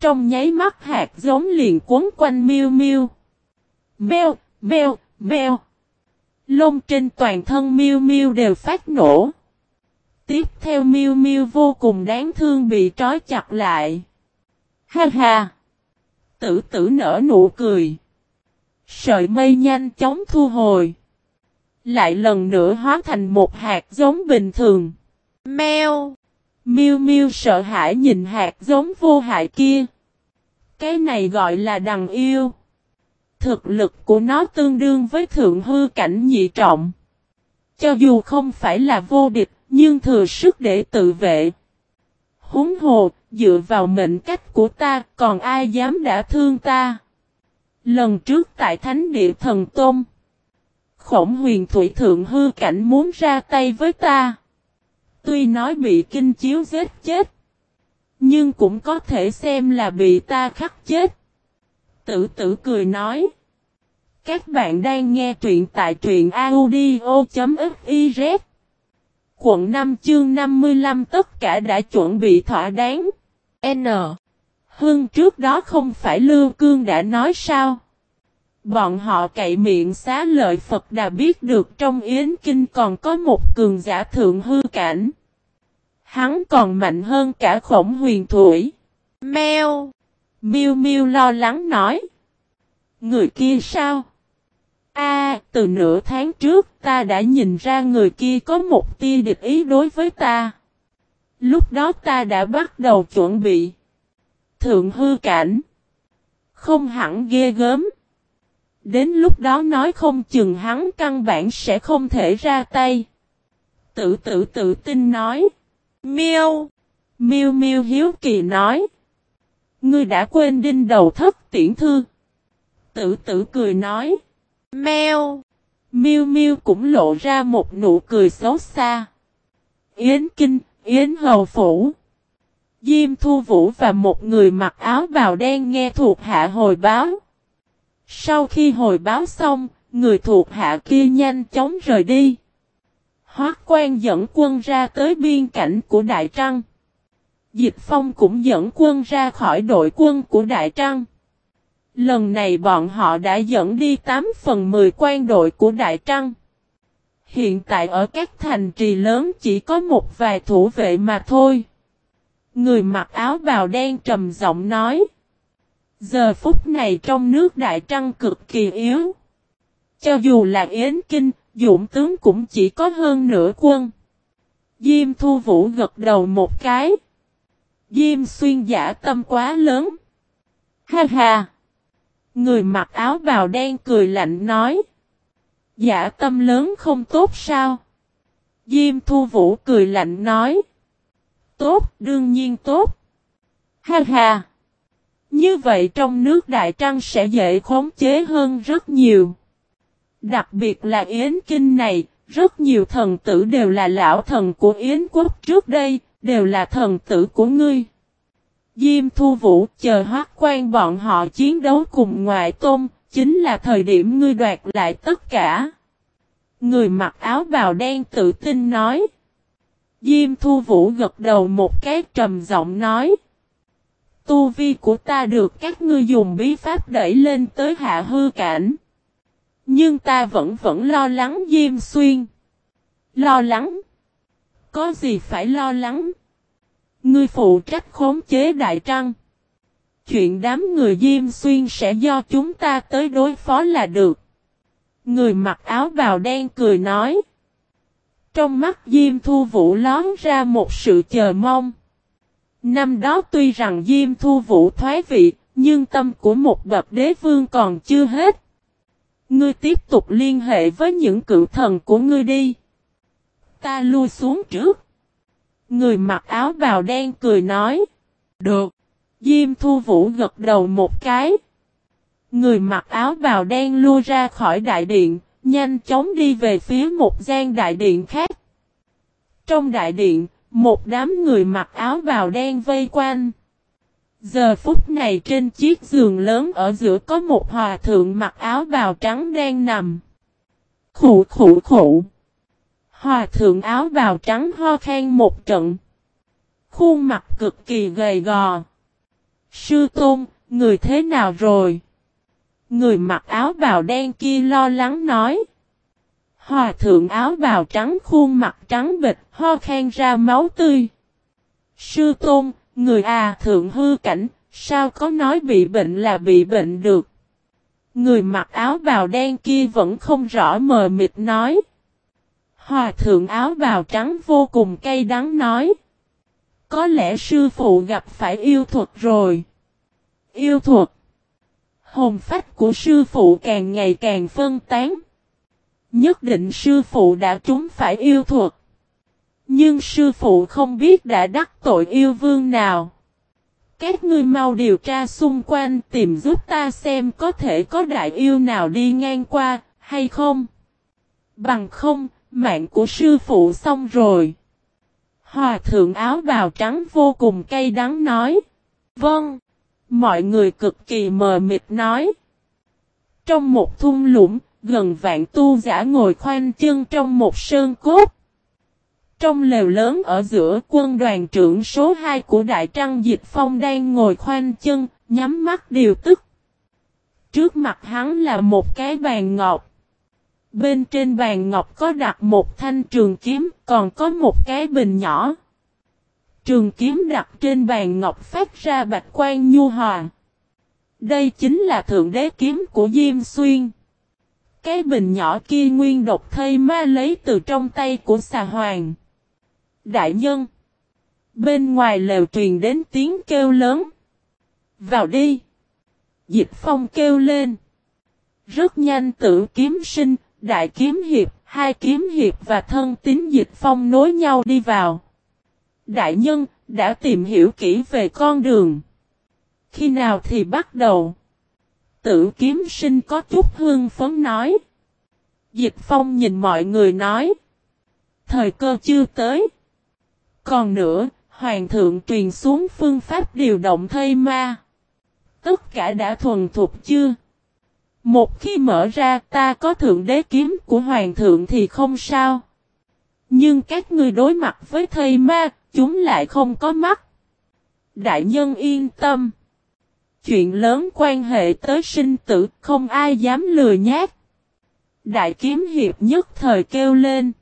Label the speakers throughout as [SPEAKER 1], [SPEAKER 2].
[SPEAKER 1] Trong nháy mắt hạt giống liền cuốn quanh miêu miêu. Beo, beo, beo. Lông trên toàn thân miêu miêu đều phát nổ. Tiếp theo miêu miêu vô cùng đáng thương bị trói chặt lại. Ha ha! Tử tử nở nụ cười. Sợi mây nhanh chóng thu hồi. Lại lần nữa hóa thành một hạt giống bình thường. Mèo! Miêu miêu sợ hãi nhìn hạt giống vô hại kia. Cái này gọi là đằng yêu. Thực lực của nó tương đương với thượng hư cảnh nhị trọng. Cho dù không phải là vô địch, nhưng thừa sức để tự vệ. Húng hồ, dựa vào mệnh cách của ta, còn ai dám đã thương ta? Lần trước tại Thánh Địa Thần Tôn, khổng huyền thủy thượng hư cảnh muốn ra tay với ta. Tuy nói bị kinh chiếu giết chết, nhưng cũng có thể xem là bị ta khắc chết. Tử tử cười nói. Các bạn đang nghe truyện tại truyện audio.fiz Quận 5 chương 55 tất cả đã chuẩn bị thỏa đáng. N. Hương trước đó không phải Lưu Cương đã nói sao? Bọn họ cậy miệng xá lợi Phật đã biết được trong Yến Kinh còn có một cường giả thượng hư cảnh. Hắn còn mạnh hơn cả khổng huyền thủy. Mèo! Miu Miu lo lắng nói. Người kia sao? A, từ nửa tháng trước ta đã nhìn ra người kia có một tia địch ý đối với ta. Lúc đó ta đã bắt đầu chuẩn bị. Thượng hư cảnh. Không hẳn ghê gớm. Đến lúc đó nói không chừng hắn căn bản sẽ không thể ra tay. Tự tử tự tin nói. Miêu. Miêu miêu hiếu kỳ nói. Ngươi đã quên đinh đầu thất tiễn thư. Tử tử cười nói. Mèo. miêu miêu cũng lộ ra một nụ cười xấu xa. Yến Kinh, Yến Hầu Phủ. Diêm Thu Vũ và một người mặc áo bào đen nghe thuộc hạ hồi báo. Sau khi hồi báo xong, người thuộc hạ kia nhanh chóng rời đi. Hoác quan dẫn quân ra tới biên cảnh của Đại Trăng. Dịch Phong cũng dẫn quân ra khỏi đội quân của Đại Trăng. Lần này bọn họ đã dẫn đi 8 phần 10 quan đội của Đại Trăng. Hiện tại ở các thành trì lớn chỉ có một vài thủ vệ mà thôi. Người mặc áo bào đen trầm giọng nói. Giờ phút này trong nước Đại Trăng cực kỳ yếu. Cho dù là Yến Kinh, Dũng tướng cũng chỉ có hơn nửa quân. Diêm Thu Vũ gật đầu một cái. Diêm xuyên giả tâm quá lớn. Ha ha! Người mặc áo bào đen cười lạnh nói. Giả tâm lớn không tốt sao? Diêm Thu Vũ cười lạnh nói. Tốt, đương nhiên tốt. Ha ha! Như vậy trong nước Đại Trăng sẽ dễ khống chế hơn rất nhiều. Đặc biệt là Yến Kinh này, rất nhiều thần tử đều là lão thần của Yến quốc trước đây, đều là thần tử của ngươi. Diêm Thu Vũ chờ hoác quan bọn họ chiến đấu cùng ngoại tôn, chính là thời điểm ngươi đoạt lại tất cả. Người mặc áo bào đen tự tin nói. Diêm Thu Vũ gật đầu một cái trầm giọng nói. Tu vi của ta được các ngươi dùng bí pháp đẩy lên tới hạ hư cảnh. Nhưng ta vẫn vẫn lo lắng Diêm Xuyên. Lo lắng? Có gì phải lo lắng? Ngươi phụ trách khống chế Đại Trăng. Chuyện đám người Diêm Xuyên sẽ do chúng ta tới đối phó là được. Người mặc áo bào đen cười nói. Trong mắt Diêm Thu Vũ lón ra một sự chờ mong. Năm đó tuy rằng Diêm Thu Vũ thoái vị, nhưng tâm của một bậc đế vương còn chưa hết. Ngươi tiếp tục liên hệ với những cựu thần của ngươi đi. Ta lui xuống trước. Người mặc áo bào đen cười nói. Được. Diêm thu vũ gật đầu một cái. Người mặc áo bào đen lui ra khỏi đại điện, nhanh chóng đi về phía một gian đại điện khác. Trong đại điện, một đám người mặc áo bào đen vây quanh. Giờ phút này trên chiếc giường lớn ở giữa có một hòa thượng mặc áo bào trắng đang nằm. Khủ khủ khủ. Hòa thượng áo bào trắng ho khen một trận. Khuôn mặt cực kỳ gầy gò. Sư Tôn, người thế nào rồi? Người mặc áo bào đen kia lo lắng nói. Hòa thượng áo bào trắng khuôn mặt trắng bịch, ho khen ra máu tươi. Sư Tôn, người à thượng hư cảnh, sao có nói bị bệnh là bị bệnh được? Người mặc áo bào đen kia vẫn không rõ mờ mịt nói. Hòa thượng áo bào trắng vô cùng cay đắng nói. Có lẽ sư phụ gặp phải yêu thuật rồi. Yêu thuật. Hồn phách của sư phụ càng ngày càng phân tán. Nhất định sư phụ đã trúng phải yêu thuật. Nhưng sư phụ không biết đã đắc tội yêu vương nào. Các ngươi mau điều tra xung quanh tìm giúp ta xem có thể có đại yêu nào đi ngang qua, hay không? Bằng không, mạng của sư phụ xong rồi. Hòa thượng áo bào trắng vô cùng cay đắng nói. Vâng. Mọi người cực kỳ mờ mịt nói. Trong một thung lũng, gần vạn tu giả ngồi khoanh chân trong một sơn cốt. Trong lều lớn ở giữa quân đoàn trưởng số 2 của Đại Trăng Dịch Phong đang ngồi khoanh chân, nhắm mắt điều tức. Trước mặt hắn là một cái bàn ngọc. Bên trên bàn ngọc có đặt một thanh trường kiếm, còn có một cái bình nhỏ. Trường kiếm đặt trên bàn ngọc phát ra bạch quan nhu hòa. Đây chính là thượng đế kiếm của Diêm Xuyên. Cái bình nhỏ kia nguyên độc thây ma lấy từ trong tay của xà hoàng. Đại nhân. Bên ngoài lều truyền đến tiếng kêu lớn. Vào đi. Dịch phong kêu lên. Rất nhanh tử kiếm sinh, đại kiếm hiệp, hai kiếm hiệp và thân tín dịch phong nối nhau đi vào. Đại nhân, đã tìm hiểu kỹ về con đường. Khi nào thì bắt đầu? Tử kiếm sinh có chút hương phấn nói. Dịch phong nhìn mọi người nói. Thời cơ chưa tới. Còn nữa, hoàng thượng truyền xuống phương pháp điều động thây ma. Tất cả đã thuần thục chưa? Một khi mở ra ta có thượng đế kiếm của hoàng thượng thì không sao. Nhưng các ngươi đối mặt với thây ma, chúng lại không có mắt. Đại nhân yên tâm. Chuyện lớn quan hệ tới sinh tử, không ai dám lừa nhát. Đại kiếm hiệp nhất thời kêu lên.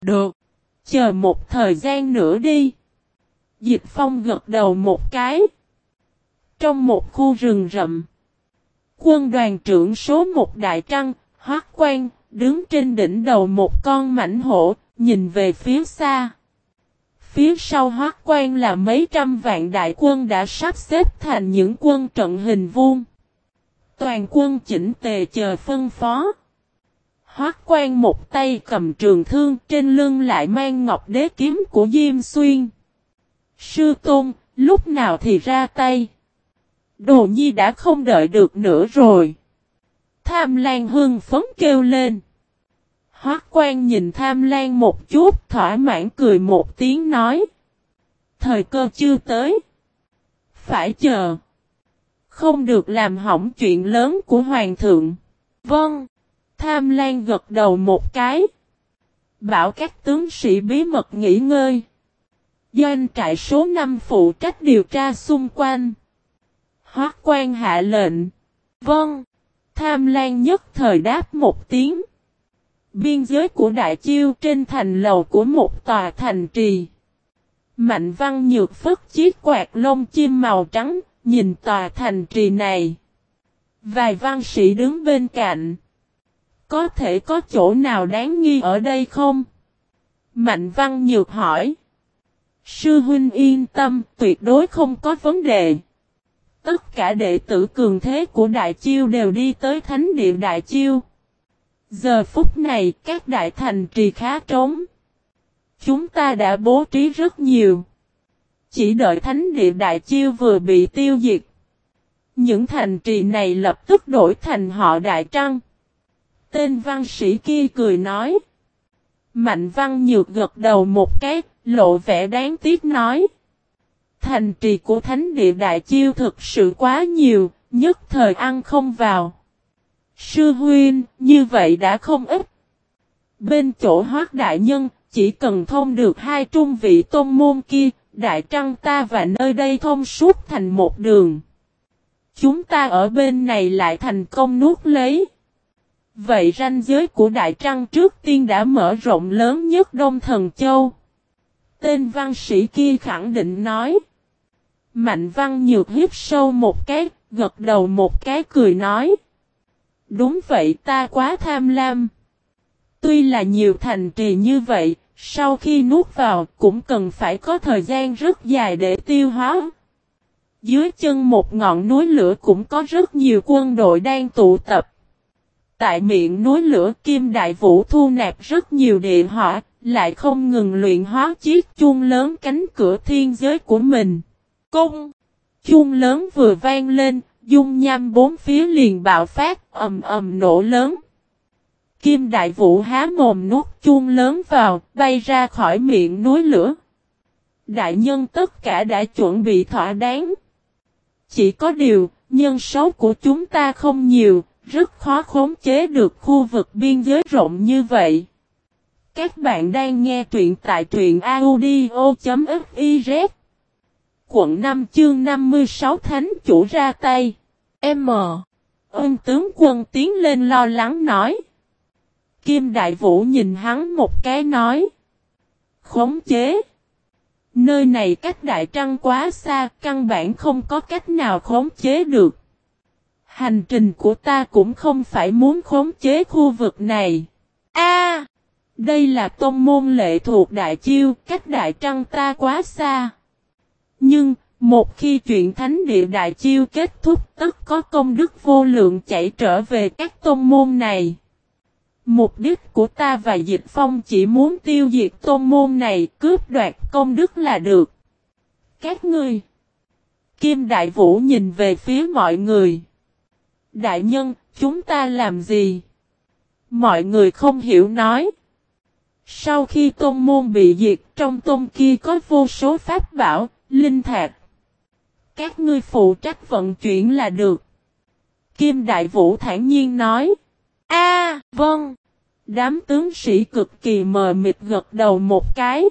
[SPEAKER 1] Được. Chờ một thời gian nữa đi. Dịch phong gật đầu một cái. Trong một khu rừng rậm. Quân đoàn trưởng số một Đại Trăng, Hoác Quan, đứng trên đỉnh đầu một con mảnh hổ, nhìn về phía xa. Phía sau Hoác Quan là mấy trăm vạn đại quân đã sắp xếp thành những quân trận hình vuông. Toàn quân chỉnh tề chờ phân phó. Hoác quan một tay cầm trường thương trên lưng lại mang ngọc đế kiếm của Diêm Xuyên. Sư Tôn, lúc nào thì ra tay? Đồ nhi đã không đợi được nữa rồi. Tham Lan hưng phấn kêu lên. Hoác quan nhìn Tham Lan một chút, thỏa mãn cười một tiếng nói. Thời cơ chưa tới. Phải chờ. Không được làm hỏng chuyện lớn của Hoàng thượng. Vâng. Tham Lan gật đầu một cái. Bảo các tướng sĩ bí mật nghỉ ngơi. Doanh trại số 5 phụ trách điều tra xung quanh. Hoác quan hạ lệnh. Vâng. Tham Lan nhất thời đáp một tiếng. Biên giới của Đại Chiêu trên thành lầu của một tòa thành trì. Mạnh văn nhược phất chiếc quạt lông chim màu trắng, nhìn tòa thành trì này. Vài văn sĩ đứng bên cạnh. Có thể có chỗ nào đáng nghi ở đây không? Mạnh văn nhược hỏi. Sư huynh yên tâm, tuyệt đối không có vấn đề. Tất cả đệ tử cường thế của Đại Chiêu đều đi tới Thánh Địa Đại Chiêu. Giờ phút này các đại thành trì khá trống. Chúng ta đã bố trí rất nhiều. Chỉ đợi Thánh Địa Đại Chiêu vừa bị tiêu diệt. Những thành trì này lập tức đổi thành họ Đại Trăng. Tên văn sĩ kia cười nói. Mạnh văn nhược gật đầu một cái, lộ vẻ đáng tiếc nói. Thành trì của thánh địa đại chiêu thực sự quá nhiều, nhất thời ăn không vào. Sư huynh, như vậy đã không ít. Bên chỗ hoác đại nhân, chỉ cần thông được hai trung vị tôn môn kia, đại trăng ta và nơi đây thông suốt thành một đường. Chúng ta ở bên này lại thành công nuốt lấy. Vậy ranh giới của Đại Trăng trước tiên đã mở rộng lớn nhất Đông Thần Châu. Tên văn sĩ kia khẳng định nói. Mạnh văn nhược hiếp sâu một cái, gật đầu một cái cười nói. Đúng vậy ta quá tham lam. Tuy là nhiều thành trì như vậy, sau khi nuốt vào cũng cần phải có thời gian rất dài để tiêu hóa. Dưới chân một ngọn núi lửa cũng có rất nhiều quân đội đang tụ tập. Tại miệng núi lửa Kim Đại Vũ thu nạp rất nhiều địa hỏa, lại không ngừng luyện hóa chiếc chuông lớn cánh cửa thiên giới của mình. Cung! Chuông lớn vừa vang lên, dung nham bốn phía liền bạo phát, ầm ầm nổ lớn. Kim Đại Vũ há mồm nuốt chuông lớn vào, bay ra khỏi miệng núi lửa. Đại nhân tất cả đã chuẩn bị thỏa đáng. Chỉ có điều, nhân số của chúng ta không nhiều, rất khó khống chế được khu vực biên giới rộng như vậy. Các bạn đang nghe truyện tại truyện audio.fif Quận 5 chương 56 Thánh chủ ra tay. M. Ân tướng quân tiến lên lo lắng nói. Kim Đại Vũ nhìn hắn một cái nói. Khống chế. Nơi này cách Đại Trăng quá xa, căn bản không có cách nào khống chế được. Hành trình của ta cũng không phải muốn khống chế khu vực này. A, Đây là tôn môn lệ thuộc Đại Chiêu, cách Đại Trăng ta quá xa. Nhưng, một khi chuyện thánh địa Đại Chiêu kết thúc tất có công đức vô lượng chạy trở về các tôn môn này. Mục đích của ta và Dịch Phong chỉ muốn tiêu diệt tôn môn này, cướp đoạt công đức là được. Các ngươi. Kim Đại Vũ nhìn về phía mọi người. Đại nhân, chúng ta làm gì? Mọi người không hiểu nói. Sau khi tôn môn bị diệt, trong tôn kia có vô số pháp bảo, linh thạc. Các ngươi phụ trách vận chuyển là được. Kim Đại Vũ thản nhiên nói. A, vâng. Đám tướng sĩ cực kỳ mờ mịt gật đầu một cái.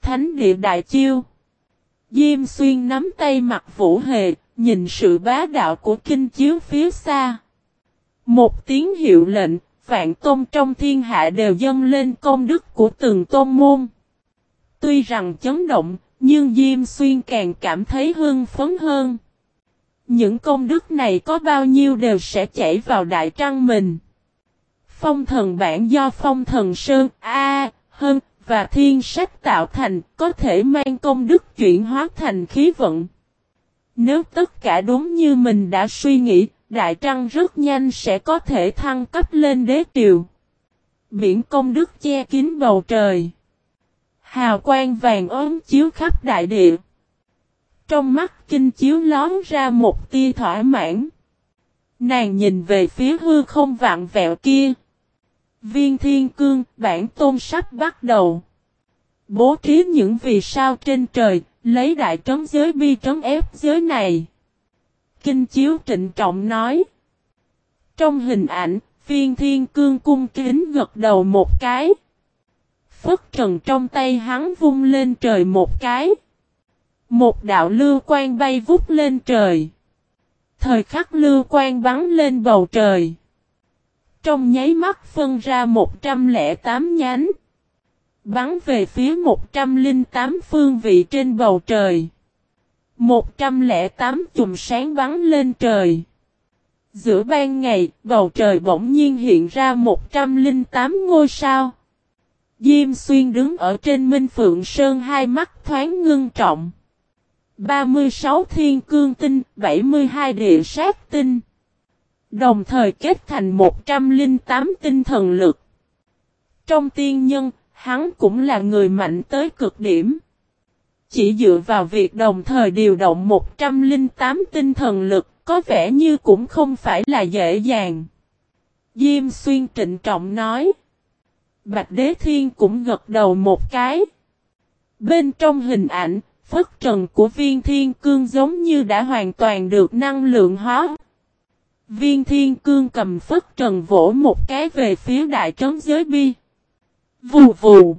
[SPEAKER 1] Thánh địa đại chiêu. Diêm xuyên nắm tay mặt vũ hề, nhìn sự bá đạo của kinh chiếu phía xa. Một tiếng hiệu lệnh, vạn tôn trong thiên hạ đều dâng lên công đức của từng tôn môn. Tuy rằng chấn động, nhưng Diêm Xuyên càng cảm thấy hưng phấn hơn. Những công đức này có bao nhiêu đều sẽ chảy vào đại trăng mình. Phong thần bản do phong thần sơn A, hơn và thiên sách tạo thành có thể mang công đức chuyển hóa thành khí vận. Nếu tất cả đúng như mình đã suy nghĩ, Đại Trăng rất nhanh sẽ có thể thăng cấp lên đế triều. Biển công đức che kín bầu trời. Hào quang vàng ốm chiếu khắp đại địa. Trong mắt kinh chiếu lón ra một tia thỏa mãn. Nàng nhìn về phía hư không vạn vẹo kia. Viên thiên cương, bản tôn sắp bắt đầu. Bố trí những vì sao trên trời, lấy đại trấn giới bi trấn ép giới này. Kinh chiếu trịnh trọng nói. Trong hình ảnh, viên thiên cương cung kính gật đầu một cái. Phất trần trong tay hắn vung lên trời một cái. Một đạo lưu quan bay vút lên trời. Thời khắc lưu quan bắn lên bầu trời. Trong nháy mắt phân ra 108 nhánh. Bắn về phía 108 phương vị trên bầu trời. 108 chùm sáng bắn lên trời. Giữa ban ngày, bầu trời bỗng nhiên hiện ra 108 ngôi sao. Diêm xuyên đứng ở trên Minh Phượng Sơn hai mắt thoáng ngưng trọng. 36 thiên cương tinh, 72 địa sát tinh. Đồng thời kết thành 108 tinh thần lực. Trong tiên nhân, hắn cũng là người mạnh tới cực điểm. Chỉ dựa vào việc đồng thời điều động 108 tinh thần lực, có vẻ như cũng không phải là dễ dàng. Diêm xuyên trịnh trọng nói. Bạch Đế Thiên cũng gật đầu một cái. Bên trong hình ảnh, phất trần của viên thiên cương giống như đã hoàn toàn được năng lượng hóa. Viên thiên cương cầm phất trần vỗ một cái về phía đại trấn giới bi. Vù vù.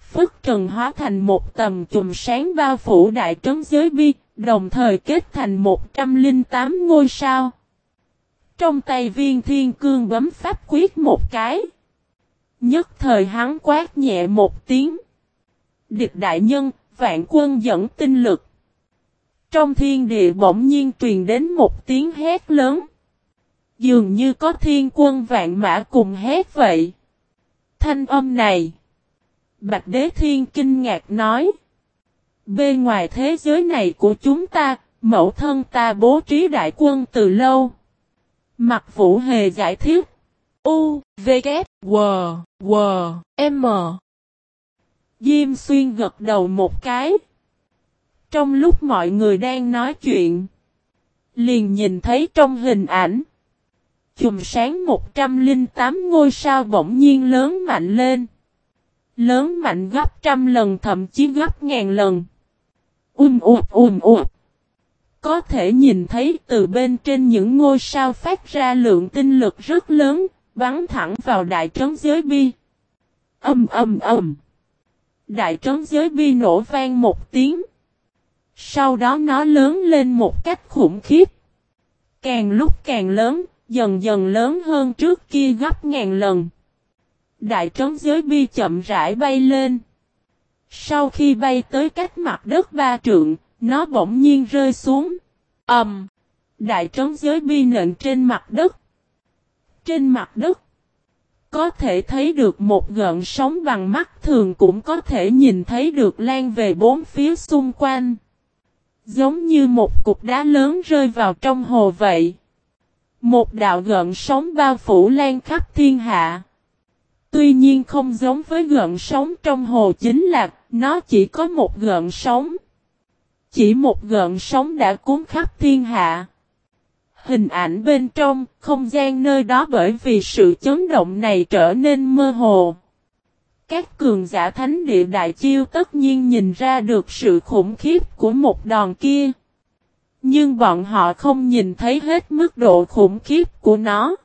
[SPEAKER 1] Phất trần hóa thành một tầm chùm sáng bao phủ đại trấn giới bi, Đồng thời kết thành 108 ngôi sao. Trong tay viên thiên cương bấm pháp quyết một cái. Nhất thời hắn quát nhẹ một tiếng. Địch đại nhân, vạn quân dẫn tinh lực. Trong thiên địa bỗng nhiên truyền đến một tiếng hét lớn. Dường như có thiên quân vạn mã cùng hét vậy. Thanh âm này. Bạch Đế Thiên kinh ngạc nói. Bên ngoài thế giới này của chúng ta, mẫu thân ta bố trí đại quân từ lâu. Mặt Vũ Hề giải thích. U, V, K, W, W, M. Diêm Xuyên gật đầu một cái. Trong lúc mọi người đang nói chuyện, liền nhìn thấy trong hình ảnh, chùm sáng 108 ngôi sao bỗng nhiên lớn mạnh lên. Lớn mạnh gấp trăm lần thậm chí gấp ngàn lần. Um ụt um ụt. Có thể nhìn thấy từ bên trên những ngôi sao phát ra lượng tinh lực rất lớn, bắn thẳng vào đại trấn giới bi. Âm âm âm. Đại trấn giới bi nổ vang một tiếng. Sau đó nó lớn lên một cách khủng khiếp. Càng lúc càng lớn, dần dần lớn hơn trước kia gấp ngàn lần. Đại trấn giới bi chậm rãi bay lên. Sau khi bay tới cách mặt đất ba trượng, nó bỗng nhiên rơi xuống. ầm, um, Đại trấn giới bi nện trên mặt đất. Trên mặt đất, có thể thấy được một gợn sóng bằng mắt thường cũng có thể nhìn thấy được lan về bốn phía xung quanh. Giống như một cục đá lớn rơi vào trong hồ vậy. Một đạo gợn sóng bao phủ lan khắp thiên hạ. Tuy nhiên không giống với gợn sóng trong hồ chính là nó chỉ có một gợn sóng. Chỉ một gợn sóng đã cuốn khắp thiên hạ. Hình ảnh bên trong, không gian nơi đó bởi vì sự chấn động này trở nên mơ hồ. Các cường giả thánh địa đại chiêu tất nhiên nhìn ra được sự khủng khiếp của một đòn kia. Nhưng bọn họ không nhìn thấy hết mức độ khủng khiếp của nó.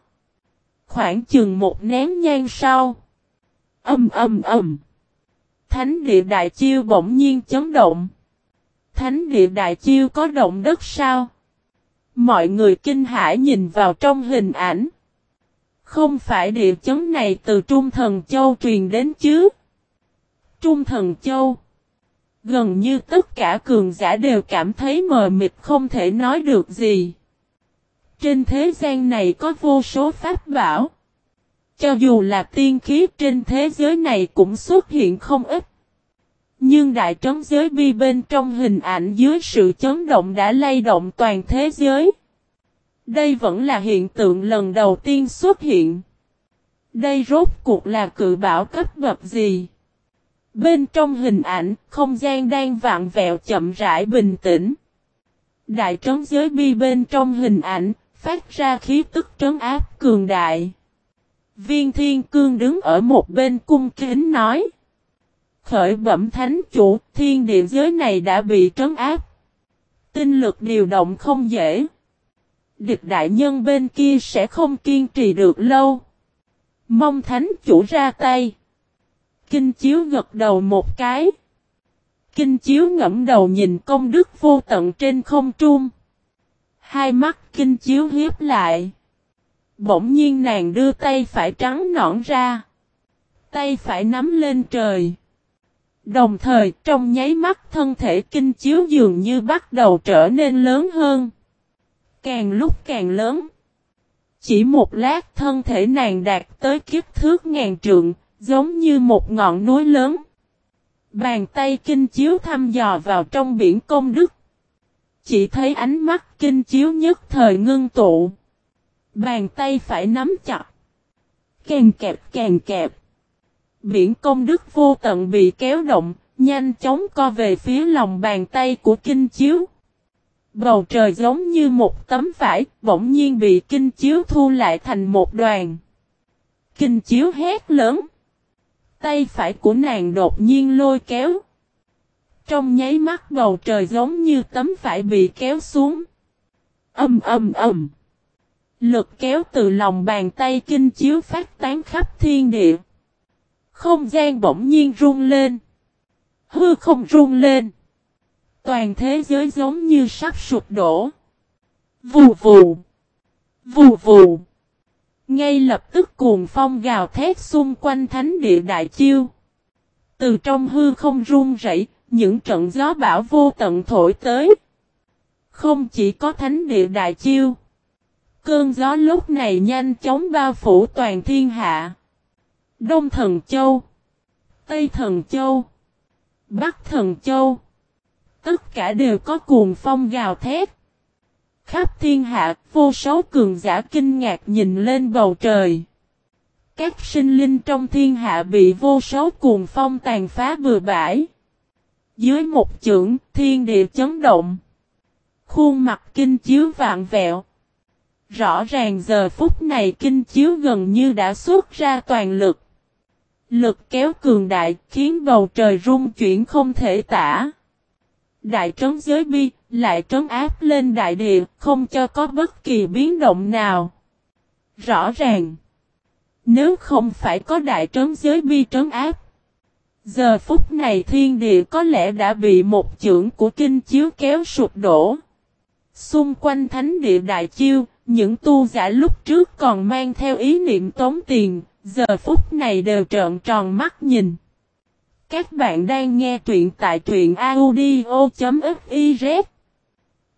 [SPEAKER 1] Khoảng chừng một nén nhang sau. Âm âm âm. Thánh địa đại chiêu bỗng nhiên chấn động. Thánh địa đại chiêu có động đất sao? Mọi người kinh hãi nhìn vào trong hình ảnh. Không phải địa chấn này từ Trung Thần Châu truyền đến chứ? Trung Thần Châu. Gần như tất cả cường giả đều cảm thấy mờ mịt không thể nói được gì. Trên thế gian này có vô số pháp bảo. Cho dù là tiên khí trên thế giới này cũng xuất hiện không ít. Nhưng đại trấn giới bi bên trong hình ảnh dưới sự chấn động đã lay động toàn thế giới. Đây vẫn là hiện tượng lần đầu tiên xuất hiện. Đây rốt cuộc là cự bảo cấp bậc gì? Bên trong hình ảnh, không gian đang vạn vẹo chậm rãi bình tĩnh. Đại trấn giới bi bên trong hình ảnh, phát ra khí tức trấn áp cường đại. Viên thiên cương đứng ở một bên cung kính nói. Khởi bẩm thánh chủ, thiên địa giới này đã bị trấn áp. Tinh lực điều động không dễ. Địch đại nhân bên kia sẽ không kiên trì được lâu. Mong thánh chủ ra tay. Kinh chiếu gật đầu một cái. Kinh chiếu ngẫm đầu nhìn công đức vô tận trên không trung. Hai mắt kinh chiếu hiếp lại. Bỗng nhiên nàng đưa tay phải trắng nõn ra. Tay phải nắm lên trời. Đồng thời trong nháy mắt thân thể kinh chiếu dường như bắt đầu trở nên lớn hơn. Càng lúc càng lớn. Chỉ một lát thân thể nàng đạt tới kiếp thước ngàn trượng, giống như một ngọn núi lớn. Bàn tay kinh chiếu thăm dò vào trong biển công đức. Chỉ thấy ánh mắt kinh chiếu nhất thời ngưng tụ. Bàn tay phải nắm chặt. Càng kẹp càng kẹp. Biển công đức vô tận bị kéo động, nhanh chóng co về phía lòng bàn tay của kinh chiếu. Bầu trời giống như một tấm vải, bỗng nhiên bị kinh chiếu thu lại thành một đoàn. Kinh chiếu hét lớn. Tay phải của nàng đột nhiên lôi kéo. Trong nháy mắt bầu trời giống như tấm vải bị kéo xuống. Âm âm âm. Lực kéo từ lòng bàn tay kinh chiếu phát tán khắp thiên địa. Không gian bỗng nhiên rung lên. Hư không rung lên. Toàn thế giới giống như sắp sụp đổ. Vù vù. Vù vù. Ngay lập tức cuồng phong gào thét xung quanh thánh địa đại chiêu. Từ trong hư không rung rẩy, những trận gió bão vô tận thổi tới. Không chỉ có thánh địa đại chiêu. Cơn gió lúc này nhanh chóng bao phủ toàn thiên hạ. Đông Thần Châu. Tây Thần Châu. Bắc Thần Châu. Tất cả đều có cuồng phong gào thét. Khắp thiên hạ, vô số cường giả kinh ngạc nhìn lên bầu trời. Các sinh linh trong thiên hạ bị vô số cuồng phong tàn phá bừa bãi. Dưới một chưởng, thiên địa chấn động. Khuôn mặt kinh chiếu vạn vẹo. Rõ ràng giờ phút này kinh chiếu gần như đã xuất ra toàn lực. Lực kéo cường đại khiến bầu trời rung chuyển không thể tả. Đại trấn giới bi lại trấn áp lên đại địa không cho có bất kỳ biến động nào. Rõ ràng. Nếu không phải có đại trấn giới bi trấn áp. Giờ phút này thiên địa có lẽ đã bị một chưởng của kinh chiếu kéo sụp đổ. Xung quanh thánh địa đại chiêu, những tu giả lúc trước còn mang theo ý niệm tống tiền, giờ phút này đều trợn tròn mắt nhìn. Các bạn đang nghe truyện tại truyện audio.fiz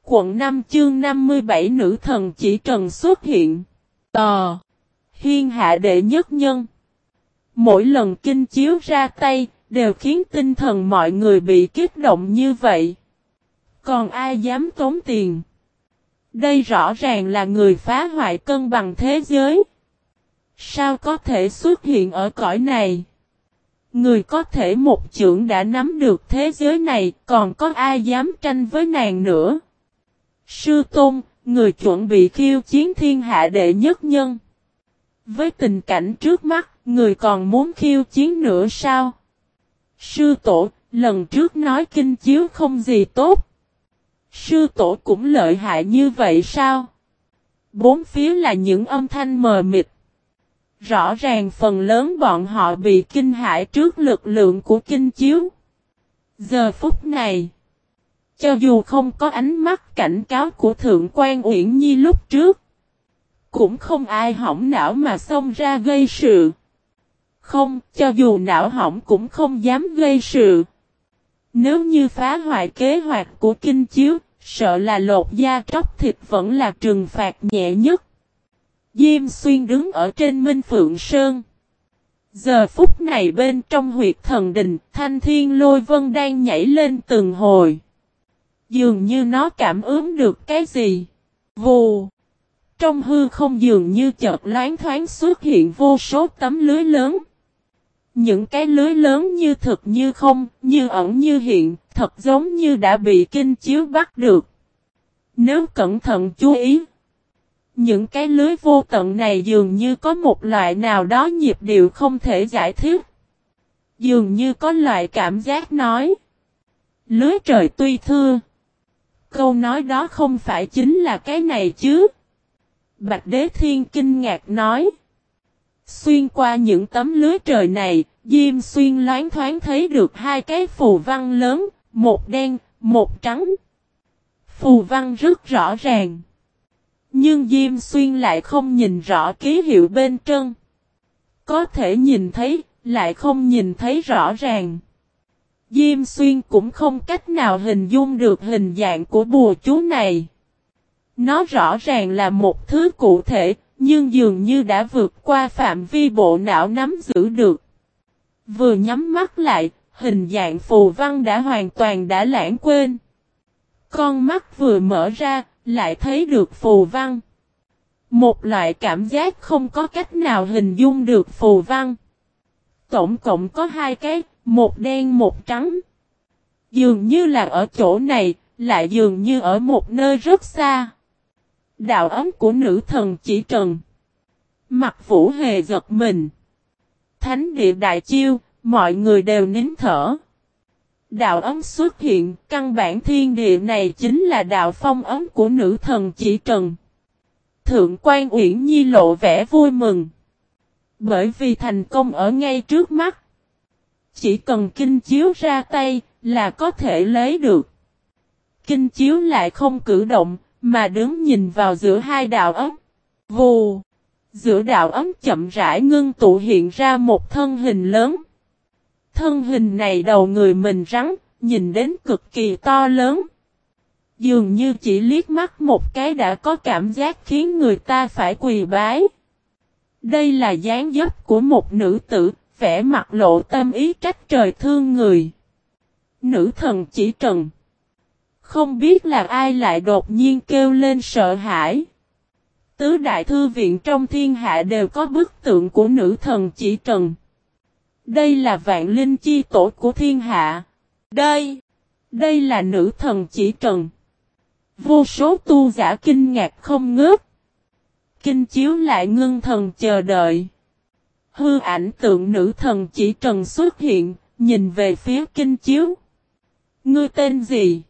[SPEAKER 1] Quận 5 chương 57 nữ thần chỉ trần xuất hiện. Tò. Hiên hạ đệ nhất nhân. Mỗi lần kinh chiếu ra tay, đều khiến tinh thần mọi người bị kích động như vậy. Còn ai dám tốn tiền? Đây rõ ràng là người phá hoại cân bằng thế giới. Sao có thể xuất hiện ở cõi này? Người có thể một trưởng đã nắm được thế giới này, còn có ai dám tranh với nàng nữa? Sư Tôn, người chuẩn bị khiêu chiến thiên hạ đệ nhất nhân. Với tình cảnh trước mắt, người còn muốn khiêu chiến nữa sao? Sư Tổ, lần trước nói kinh chiếu không gì tốt. Sư Tổ cũng lợi hại như vậy sao? Bốn phía là những âm thanh mờ mịt. Rõ ràng phần lớn bọn họ bị kinh hãi trước lực lượng của kinh chiếu. Giờ phút này, cho dù không có ánh mắt cảnh cáo của Thượng quan Uyển Nhi lúc trước, cũng không ai hỏng não mà xông ra gây sự. Không, cho dù não hỏng cũng không dám gây sự. Nếu như phá hoại kế hoạch của kinh chiếu, sợ là lột da tróc thịt vẫn là trừng phạt nhẹ nhất. Diêm xuyên đứng ở trên Minh Phượng Sơn. Giờ phút này bên trong huyệt thần đình, thanh thiên lôi vân đang nhảy lên từng hồi. Dường như nó cảm ứng được cái gì. Vù. Trong hư không dường như chợt loáng thoáng xuất hiện vô số tấm lưới lớn. Những cái lưới lớn như thực như không, như ẩn như hiện, thật giống như đã bị kinh chiếu bắt được. Nếu cẩn thận chú ý, những cái lưới vô tận này dường như có một loại nào đó nhịp điệu không thể giải thích. Dường như có loại cảm giác nói. Lưới trời tuy thưa. Câu nói đó không phải chính là cái này chứ. Bạch Đế Thiên kinh ngạc nói. Xuyên qua những tấm lưới trời này, Diêm Xuyên loáng thoáng thấy được hai cái phù văn lớn, một đen, một trắng. Phù văn rất rõ ràng. Nhưng Diêm Xuyên lại không nhìn rõ ký hiệu bên chân, Có thể nhìn thấy, lại không nhìn thấy rõ ràng. Diêm Xuyên cũng không cách nào hình dung được hình dạng của bùa chú này. Nó rõ ràng là một thứ cụ thể, nhưng dường như đã vượt qua phạm vi bộ não nắm giữ được. Vừa nhắm mắt lại, hình dạng phù văn đã hoàn toàn đã lãng quên. Con mắt vừa mở ra, lại thấy được phù văn. Một loại cảm giác không có cách nào hình dung được phù văn. Tổng cộng có hai cái, một đen một trắng. Dường như là ở chỗ này, lại dường như ở một nơi rất xa. Đạo ấm của nữ thần chỉ trần. Mặt vũ hề giật mình. Thánh địa đại chiêu, mọi người đều nín thở. Đạo ấm xuất hiện, căn bản thiên địa này chính là đạo phong ấm của nữ thần chỉ trần. Thượng quan Uyển Nhi lộ vẻ vui mừng. Bởi vì thành công ở ngay trước mắt. Chỉ cần kinh chiếu ra tay là có thể lấy được. Kinh chiếu lại không cử động, mà đứng nhìn vào giữa hai đạo ấm. Vù! Giữa đạo ấm chậm rãi ngưng tụ hiện ra một thân hình lớn. Thân hình này đầu người mình rắn, nhìn đến cực kỳ to lớn. Dường như chỉ liếc mắt một cái đã có cảm giác khiến người ta phải quỳ bái. Đây là dáng dấp của một nữ tử, vẻ mặt lộ tâm ý trách trời thương người. Nữ thần chỉ trần. Không biết là ai lại đột nhiên kêu lên sợ hãi. Tứ đại thư viện trong thiên hạ đều có bức tượng của nữ thần chỉ trần. Đây là vạn linh chi tổ của thiên hạ. Đây, đây là nữ thần chỉ trần. Vô số tu giả kinh ngạc không ngớt. Kinh chiếu lại ngưng thần chờ đợi. Hư ảnh tượng nữ thần chỉ trần xuất hiện, nhìn về phía kinh chiếu. Ngươi tên gì?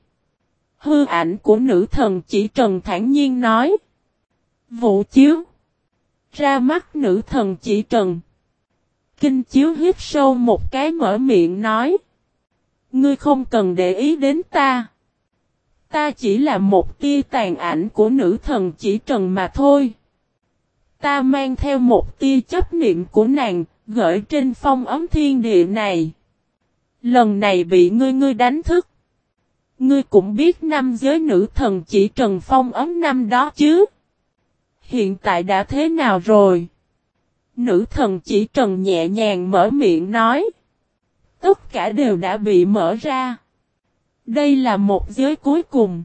[SPEAKER 1] Hư ảnh của nữ thần chỉ trần thản nhiên nói. Vũ chiếu. Ra mắt nữ thần chỉ trần. Kinh chiếu hít sâu một cái mở miệng nói. Ngươi không cần để ý đến ta. Ta chỉ là một tia tàn ảnh của nữ thần chỉ trần mà thôi. Ta mang theo một tia chấp niệm của nàng, gửi trên phong ấm thiên địa này. Lần này bị ngươi ngươi đánh thức. Ngươi cũng biết năm giới nữ thần chỉ trần phong ấm năm đó chứ. Hiện tại đã thế nào rồi? Nữ thần chỉ trần nhẹ nhàng mở miệng nói. Tất cả đều đã bị mở ra. Đây là một giới cuối cùng.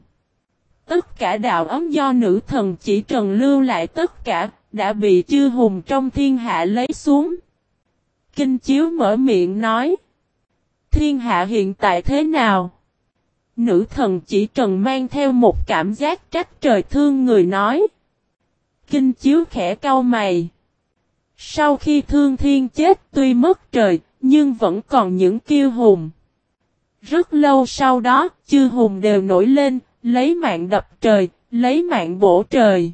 [SPEAKER 1] Tất cả đạo ấm do nữ thần chỉ trần lưu lại tất cả, đã bị chư hùng trong thiên hạ lấy xuống. Kinh chiếu mở miệng nói. Thiên hạ hiện tại thế nào? Nữ thần chỉ trần mang theo một cảm giác trách trời thương người nói. Kinh chiếu khẽ cau mày. Sau khi thương thiên chết tuy mất trời, nhưng vẫn còn những kiêu hùng. Rất lâu sau đó, chư hùng đều nổi lên, lấy mạng đập trời, lấy mạng bổ trời.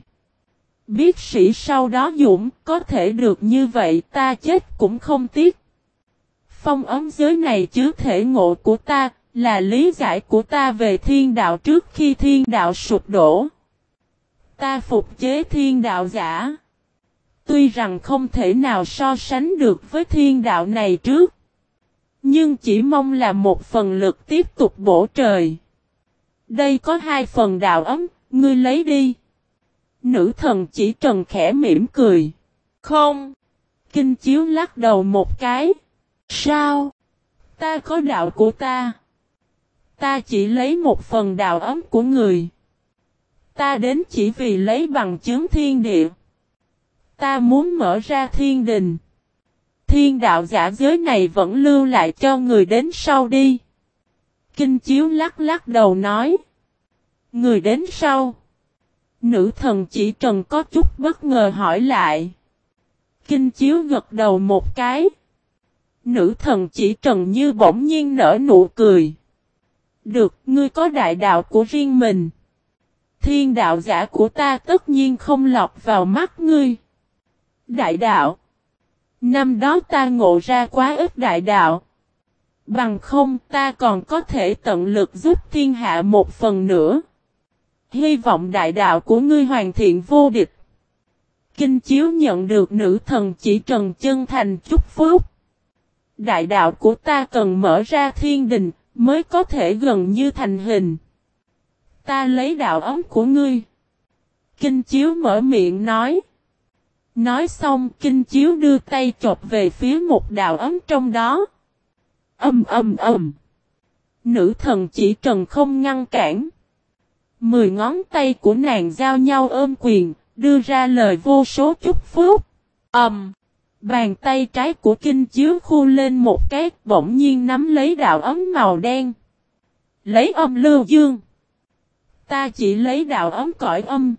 [SPEAKER 1] Biết sĩ sau đó dũng, có thể được như vậy ta chết cũng không tiếc. Phong ấm giới này chứ thể ngộ của ta, là lý giải của ta về thiên đạo trước khi thiên đạo sụp đổ. Ta phục chế thiên đạo giả. Tuy rằng không thể nào so sánh được với thiên đạo này trước. Nhưng chỉ mong là một phần lực tiếp tục bổ trời. Đây có hai phần đạo ấm, ngươi lấy đi. Nữ thần chỉ trần khẽ mỉm cười. Không. Kinh chiếu lắc đầu một cái. Sao? Ta có đạo của ta. Ta chỉ lấy một phần đạo ấm của người. Ta đến chỉ vì lấy bằng chứng thiên địa. Ta muốn mở ra thiên đình. Thiên đạo giả giới này vẫn lưu lại cho người đến sau đi. Kinh chiếu lắc lắc đầu nói. Người đến sau. Nữ thần chỉ trần có chút bất ngờ hỏi lại. Kinh chiếu gật đầu một cái. Nữ thần chỉ trần như bỗng nhiên nở nụ cười. Được, ngươi có đại đạo của riêng mình. Thiên đạo giả của ta tất nhiên không lọt vào mắt ngươi. Đại đạo. Năm đó ta ngộ ra quá ít đại đạo. Bằng không ta còn có thể tận lực giúp thiên hạ một phần nữa. Hy vọng đại đạo của ngươi hoàn thiện vô địch. Kinh chiếu nhận được nữ thần chỉ trần chân thành chúc phúc. Đại đạo của ta cần mở ra thiên đình, mới có thể gần như thành hình. Ta lấy đạo ấm của ngươi. Kinh chiếu mở miệng nói. Nói xong kinh chiếu đưa tay chộp về phía một đạo ấm trong đó. Âm âm âm. Nữ thần chỉ trần không ngăn cản. Mười ngón tay của nàng giao nhau ôm quyền, đưa ra lời vô số chúc phúc. Ầm. Bàn tay trái của kinh chiếu khu lên một cái, bỗng nhiên nắm lấy đạo ấm màu đen. Lấy âm lưu dương. Ta chỉ lấy đạo ấm cõi âm.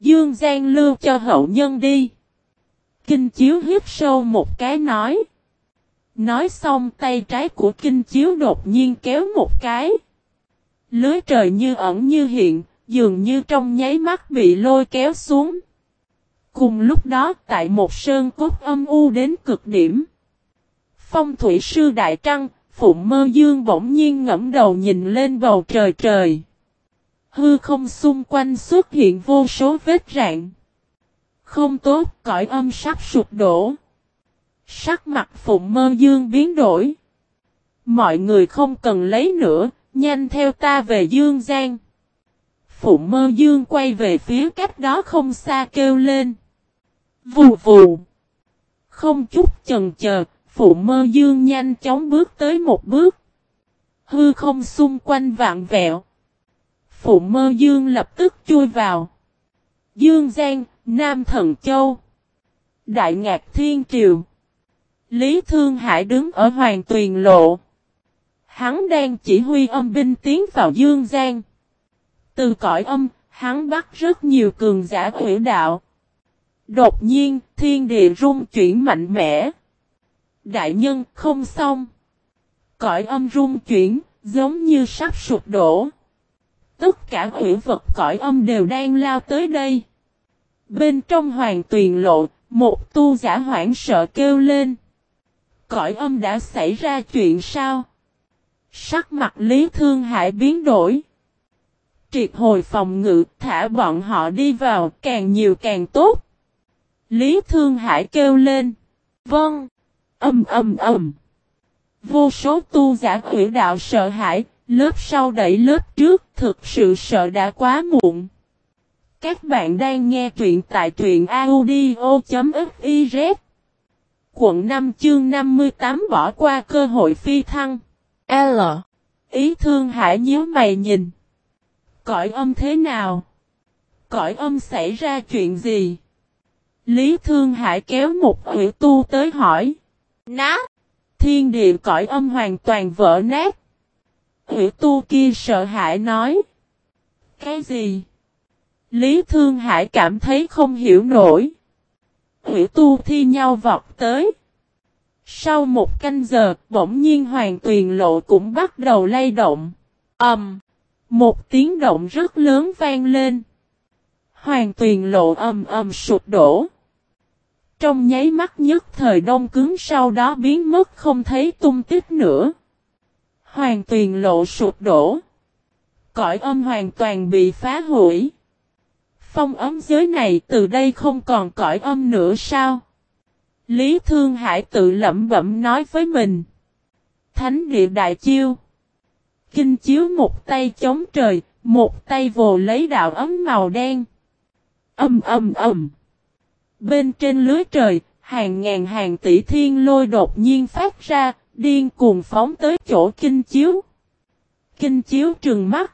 [SPEAKER 1] Dương Giang lưu cho hậu nhân đi. Kinh chiếu hiếp sâu một cái nói. Nói xong tay trái của kinh chiếu đột nhiên kéo một cái. Lưới trời như ẩn như hiện, dường như trong nháy mắt bị lôi kéo xuống. Cùng lúc đó tại một sơn cốt âm u đến cực điểm. Phong thủy sư Đại Trăng, Phụng Mơ Dương bỗng nhiên ngẫm đầu nhìn lên bầu trời trời. Hư không xung quanh xuất hiện vô số vết rạn. Không tốt, cõi âm sắp sụp đổ. Sắc mặt Phụng Mơ Dương biến đổi. Mọi người không cần lấy nữa, nhanh theo ta về Dương Giang. Phụng Mơ Dương quay về phía cách đó không xa kêu lên. Vù vù. Không chút chần chờ, Phụng Mơ Dương nhanh chóng bước tới một bước. Hư không xung quanh vạn vẹo. Phụ Mơ Dương lập tức chui vào. Dương Giang, Nam Thần Châu. Đại Ngạc Thiên Triều. Lý Thương Hải đứng ở Hoàng Tuyền Lộ. Hắn đang chỉ huy âm binh tiến vào Dương Giang. Từ cõi âm, hắn bắt rất nhiều cường giả quỷ đạo. Đột nhiên, thiên địa rung chuyển mạnh mẽ. Đại nhân không xong. Cõi âm rung chuyển, giống như sắp sụp đổ. Tất cả quỷ vật cõi âm đều đang lao tới đây. Bên trong hoàng tuyền lộ, một tu giả hoảng sợ kêu lên. Cõi âm đã xảy ra chuyện sao? Sắc mặt Lý Thương Hải biến đổi. Triệt hồi phòng ngự, thả bọn họ đi vào, càng nhiều càng tốt. Lý Thương Hải kêu lên. Vâng. Âm âm âm. Vô số tu giả quỷ đạo sợ hãi, lớp sau đẩy lớp trước, thực sự sợ đã quá muộn. Các bạn đang nghe truyện tại truyện audio.fiz Quận 5 chương 58 bỏ qua cơ hội phi thăng. L. Ý thương hải nhíu mày nhìn. Cõi âm thế nào? Cõi âm xảy ra chuyện gì? Lý Thương Hải kéo một ủy tu tới hỏi. Nát! Thiên địa cõi âm hoàn toàn vỡ nát. Ủy tu kia sợ hãi nói. Cái gì? Lý Thương Hải cảm thấy không hiểu nổi. Ủy tu thi nhau vọt tới. Sau một canh giờ, bỗng nhiên hoàng tuyền lộ cũng bắt đầu lay động. ầm, um, Một tiếng động rất lớn vang lên. Hoàng tuyền lộ ầm ầm sụp đổ. Trong nháy mắt nhất thời đông cứng sau đó biến mất không thấy tung tích nữa. Hoàng tuyền lộ sụp đổ. Cõi âm hoàn toàn bị phá hủy. Phong ấm giới này từ đây không còn cõi âm nữa sao? Lý Thương Hải tự lẩm bẩm nói với mình. Thánh địa đại chiêu. Kinh chiếu một tay chống trời, một tay vồ lấy đạo ấm màu đen. Âm âm âm. Bên trên lưới trời, hàng ngàn hàng tỷ thiên lôi đột nhiên phát ra, điên cuồng phóng tới chỗ kinh chiếu. Kinh chiếu trừng mắt.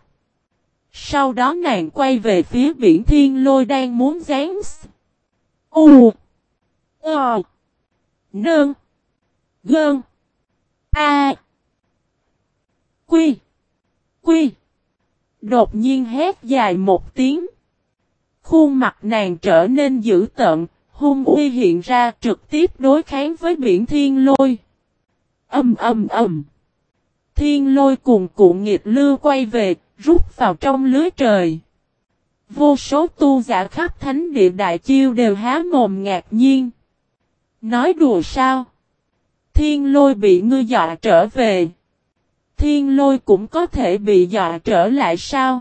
[SPEAKER 1] Sau đó nàng quay về phía biển thiên lôi đang muốn dán. U. Ờ. Nương. Gơn. A. Quy. Quy. Đột nhiên hét dài một tiếng. Khuôn mặt nàng trở nên dữ tợn, hung uy hiện ra trực tiếp đối kháng với biển thiên lôi. Âm âm âm. Thiên lôi cùng cụ nghiệt lưu quay về, rút vào trong lưới trời. Vô số tu giả khắp thánh địa đại chiêu đều há mồm ngạc nhiên. Nói đùa sao? Thiên lôi bị ngư dọa trở về. Thiên lôi cũng có thể bị dọa trở lại sao?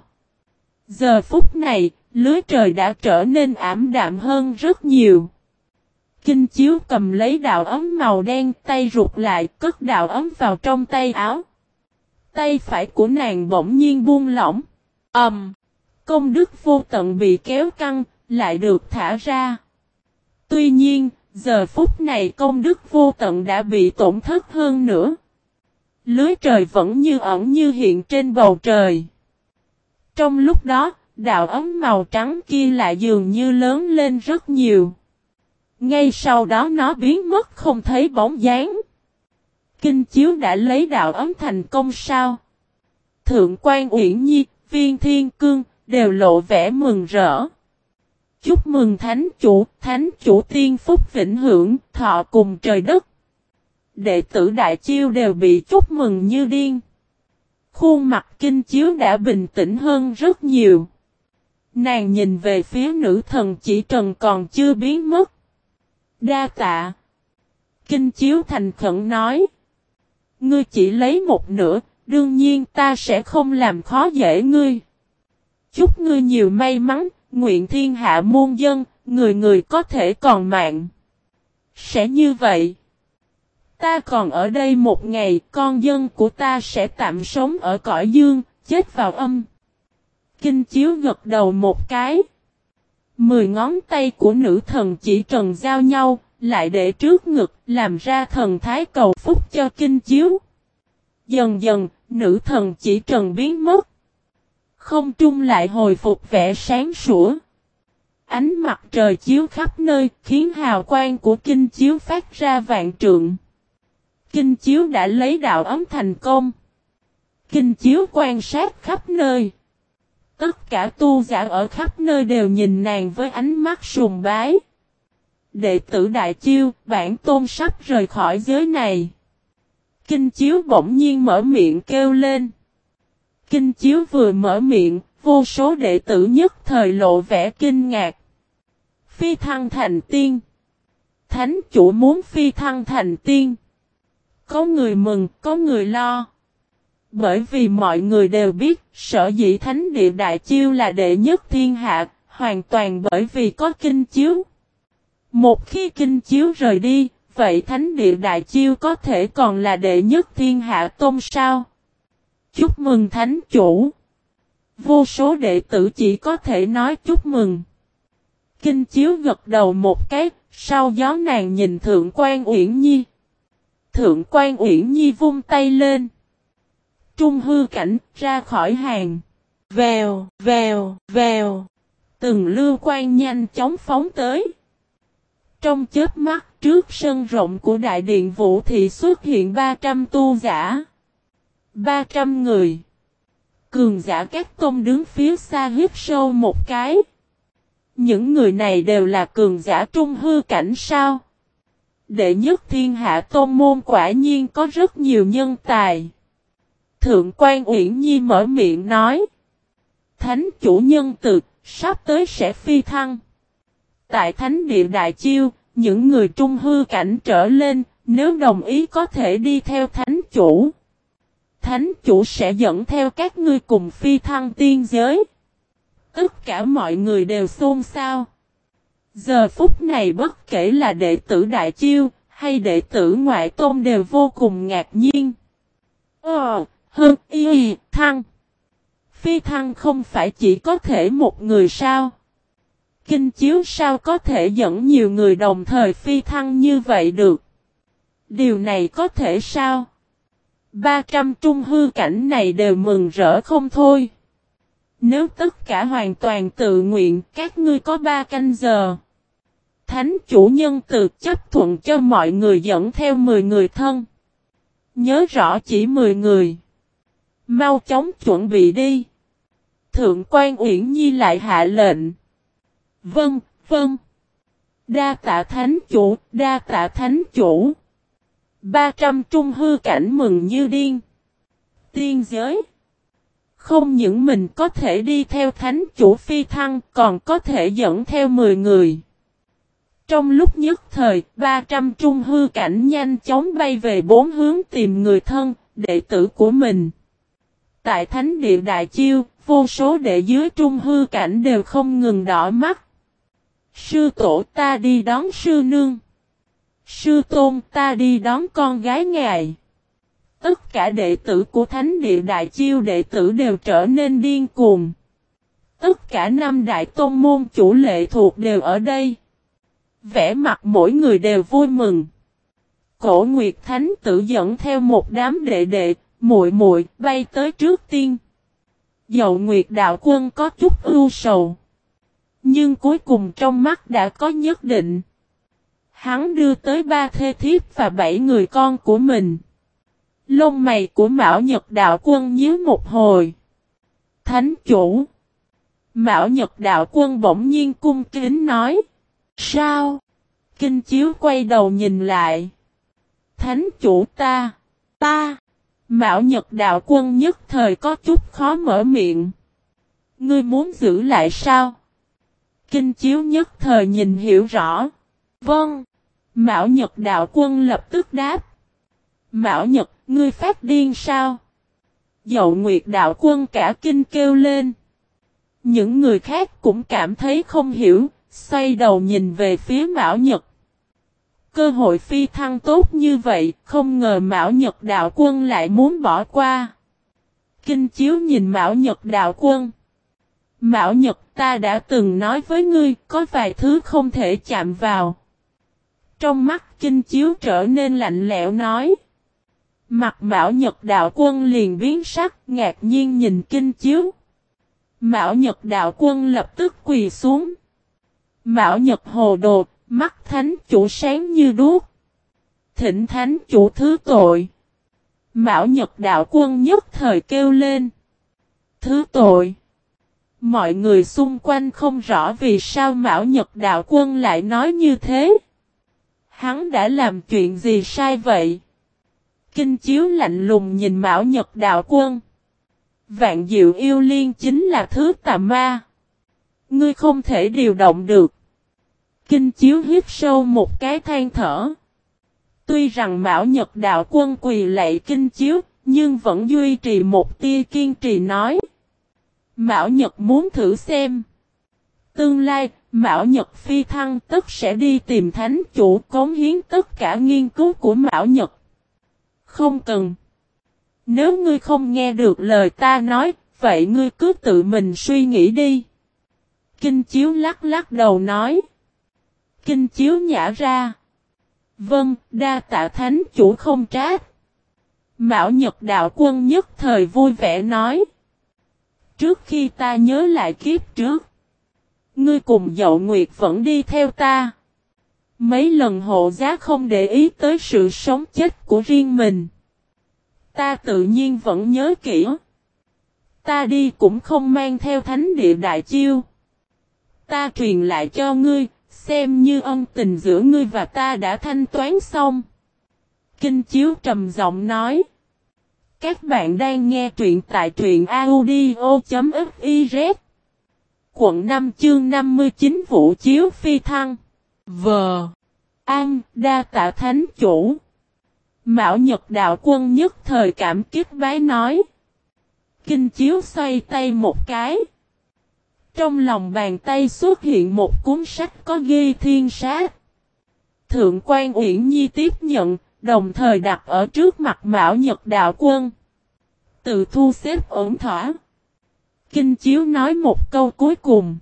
[SPEAKER 1] Giờ phút này, lưới trời đã trở nên ảm đạm hơn rất nhiều. Kinh chiếu cầm lấy đạo ấm màu đen tay rụt lại cất đạo ấm vào trong tay áo. Tay phải của nàng bỗng nhiên buông lỏng. ầm, um, Công đức vô tận bị kéo căng, lại được thả ra. Tuy nhiên, giờ phút này công đức vô tận đã bị tổn thất hơn nữa. Lưới trời vẫn như ẩn như hiện trên bầu trời. Trong lúc đó, đạo ấm màu trắng kia lại dường như lớn lên rất nhiều. Ngay sau đó nó biến mất không thấy bóng dáng. Kinh chiếu đã lấy đạo ấm thành công sao? Thượng quan Uyển Nhi, Viên Thiên Cương, đều lộ vẻ mừng rỡ. Chúc mừng Thánh Chủ, Thánh Chủ tiên phúc vĩnh hưởng, thọ cùng trời đất. Đệ tử Đại Chiêu đều bị chúc mừng như điên. Khuôn mặt kinh chiếu đã bình tĩnh hơn rất nhiều. Nàng nhìn về phía nữ thần chỉ trần còn chưa biến mất. Đa tạ. Kinh chiếu thành khẩn nói. Ngươi chỉ lấy một nửa, đương nhiên ta sẽ không làm khó dễ ngươi. chúc ngươi nhiều may mắn, nguyện thiên hạ muôn dân, người người có thể còn mạng. Sẽ như vậy. Ta còn ở đây một ngày, con dân của ta sẽ tạm sống ở cõi dương, chết vào âm. Kinh chiếu gật đầu một cái. Mười ngón tay của nữ thần chỉ trần giao nhau, lại để trước ngực, làm ra thần thái cầu phúc cho kinh chiếu. Dần dần, nữ thần chỉ trần biến mất. Không trung lại hồi phục vẻ sáng sủa. Ánh mặt trời chiếu khắp nơi, khiến hào quang của kinh chiếu phát ra vạn trượng. Kinh chiếu đã lấy đạo ấm thành công. Kinh chiếu quan sát khắp nơi. Tất cả tu giả ở khắp nơi đều nhìn nàng với ánh mắt sùng bái. Đệ tử Đại Chiêu, bản tôn sắp rời khỏi giới này. Kinh chiếu bỗng nhiên mở miệng kêu lên. Kinh chiếu vừa mở miệng, vô số đệ tử nhất thời lộ vẻ kinh ngạc. Phi thăng thành tiên. Thánh chủ muốn phi thăng thành tiên. Có người mừng, có người lo. Bởi vì mọi người đều biết, sở dĩ thánh địa đại chiêu là đệ nhất thiên hạ, hoàn toàn bởi vì có kinh chiếu. Một khi kinh chiếu rời đi, vậy thánh địa đại chiêu có thể còn là đệ nhất thiên hạ tôn sao? Chúc mừng thánh chủ! Vô số đệ tử chỉ có thể nói chúc mừng. Kinh chiếu gật đầu một cái, sau gió nàng nhìn Thượng quan Uyển Nhi. Thượng quan Uyển Nhi vung tay lên. Trung hư cảnh ra khỏi hàng. Vèo, vèo, vèo. Từng lưu quan nhanh chóng phóng tới. Trong chết mắt trước sân rộng của đại điện vũ thị xuất hiện 300 tu giả. 300 người. Cường giả các công đứng phía xa hít sâu một cái. Những người này đều là cường giả trung hư cảnh sao? Đệ nhất thiên hạ tôn môn quả nhiên có rất nhiều nhân tài. Thượng quan Uyển Nhi mở miệng nói. Thánh chủ nhân từ, sắp tới sẽ phi thăng. Tại thánh địa đại chiêu, những người trung hư cảnh trở lên, nếu đồng ý có thể đi theo thánh chủ. Thánh chủ sẽ dẫn theo các ngươi cùng phi thăng tiên giới. Tất cả mọi người đều xôn xao. Giờ phút này bất kể là đệ tử Đại Chiêu hay đệ tử Ngoại Tôn đều vô cùng ngạc nhiên. Ờ, hơn y, thăng. Phi thăng không phải chỉ có thể một người sao? Kinh chiếu sao có thể dẫn nhiều người đồng thời phi thăng như vậy được? Điều này có thể sao? 300 trung hư cảnh này đều mừng rỡ không thôi. Nếu tất cả hoàn toàn tự nguyện, các ngươi có ba canh giờ. Thánh chủ nhân từ chấp thuận cho mọi người dẫn theo 10 người thân. Nhớ rõ chỉ 10 người. Mau chóng chuẩn bị đi. Thượng quan Uyển Nhi lại hạ lệnh. Vâng, vâng. Đa tạ thánh chủ, đa tạ thánh chủ. 300 trung hư cảnh mừng như điên. Tiên giới. Không những mình có thể đi theo thánh chủ phi thăng, còn có thể dẫn theo 10 người. Trong lúc nhất thời, 300 trung hư cảnh nhanh chóng bay về bốn hướng tìm người thân, đệ tử của mình. Tại thánh địa đại chiêu, vô số đệ dưới trung hư cảnh đều không ngừng đỏ mắt. Sư tổ ta đi đón sư nương. Sư tôn ta đi đón con gái ngài. Tất cả đệ tử của Thánh Địa Đại Chiêu đệ tử đều trở nên điên cuồng. Tất cả năm đại tôn môn chủ lệ thuộc đều ở đây. Vẽ mặt mỗi người đều vui mừng. Cổ Nguyệt Thánh tự dẫn theo một đám đệ đệ, muội muội bay tới trước tiên. Dậu Nguyệt Đạo Quân có chút ưu sầu. Nhưng cuối cùng trong mắt đã có nhất định. Hắn đưa tới ba thê thiếp và bảy người con của mình. Lông mày của Mão Nhật Đạo Quân nhíu một hồi. Thánh chủ. Mão Nhật Đạo Quân bỗng nhiên cung kính nói. Sao? Kinh Chiếu quay đầu nhìn lại. Thánh chủ ta. Ta. Mạo Nhật Đạo Quân nhất thời có chút khó mở miệng. Ngươi muốn giữ lại sao? Kinh Chiếu nhất thời nhìn hiểu rõ. Vâng. Mạo Nhật Đạo Quân lập tức đáp. Mạo Nhật, ngươi phát điên sao? Dậu Nguyệt Đạo Quân cả kinh kêu lên. Những người khác cũng cảm thấy không hiểu, xoay đầu nhìn về phía Mạo Nhật. Cơ hội phi thăng tốt như vậy, không ngờ Mão Nhật đạo quân lại muốn bỏ qua. Kinh chiếu nhìn Mão Nhật đạo quân. Mão Nhật ta đã từng nói với ngươi, có vài thứ không thể chạm vào. Trong mắt kinh chiếu trở nên lạnh lẽo nói. Mặt Mão Nhật đạo quân liền biến sắc, ngạc nhiên nhìn kinh chiếu. Mão Nhật đạo quân lập tức quỳ xuống. Mão Nhật hồ đồ, mắt thánh chủ sáng như đuốc. Thịnh thánh chủ thứ tội. Mão Nhật đạo quân nhất thời kêu lên. Thứ tội. Mọi người xung quanh không rõ vì sao Mão Nhật đạo quân lại nói như thế. Hắn đã làm chuyện gì sai vậy? Kinh chiếu lạnh lùng nhìn Mão Nhật đạo quân. Vạn diệu yêu liên chính là thứ tà ma. Ngươi không thể điều động được. Kinh chiếu hít sâu một cái than thở. Tuy rằng Mão Nhật đạo quân quỳ lạy kinh chiếu, nhưng vẫn duy trì một tia kiên trì nói. Mão Nhật muốn thử xem. Tương lai, Mão Nhật phi thăng tất sẽ đi tìm thánh chủ cống hiến tất cả nghiên cứu của Mão Nhật. Không cần. Nếu ngươi không nghe được lời ta nói, vậy ngươi cứ tự mình suy nghĩ đi. Kinh Chiếu lắc lắc đầu nói. Kinh Chiếu nhã ra. Vâng, đa tạ thánh chủ không trách. Mão Nhật đạo quân nhất thời vui vẻ nói. Trước khi ta nhớ lại kiếp trước. Ngươi cùng dậu nguyệt vẫn đi theo ta. Mấy lần hộ giá không để ý tới sự sống chết của riêng mình. Ta tự nhiên vẫn nhớ kỹ. Ta đi cũng không mang theo thánh địa đại chiêu. Ta truyền lại cho ngươi, xem như ân tình giữa ngươi và ta đã thanh toán xong. Kinh Chiếu trầm giọng nói. Các bạn đang nghe truyện tại truyện audio.fiz. Quận 5 chương 59 Vũ Chiếu Phi Thăng. V. An, đa tạ thánh chủ. Mạo Nhật đạo quân nhất thời cảm kích bái nói. Kinh chiếu xoay tay một cái. Trong lòng bàn tay xuất hiện một cuốn sách có ghi thiên sát. Thượng quan Uyển Nhi tiếp nhận, đồng thời đặt ở trước mặt Mạo Nhật đạo quân. tự thu xếp ổn thỏa. Kinh chiếu nói một câu cuối cùng.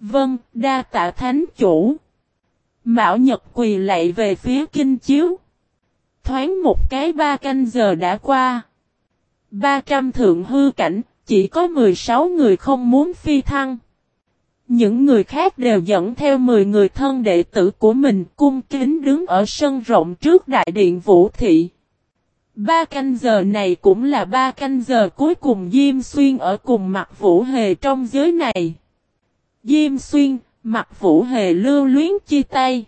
[SPEAKER 1] Vâng, đa tạ thánh chủ. Mạo Nhật quỳ lạy về phía kinh chiếu. Thoáng một cái ba canh giờ đã qua. 300 thượng hư cảnh, chỉ có 16 người không muốn phi thăng. Những người khác đều dẫn theo 10 người thân đệ tử của mình cung kính đứng ở sân rộng trước đại điện vũ thị. Ba canh giờ này cũng là ba canh giờ cuối cùng Diêm Xuyên ở cùng mặt Vũ Hề trong giới này. Diêm Xuyên, mặt Vũ Hề lưu luyến chia tay.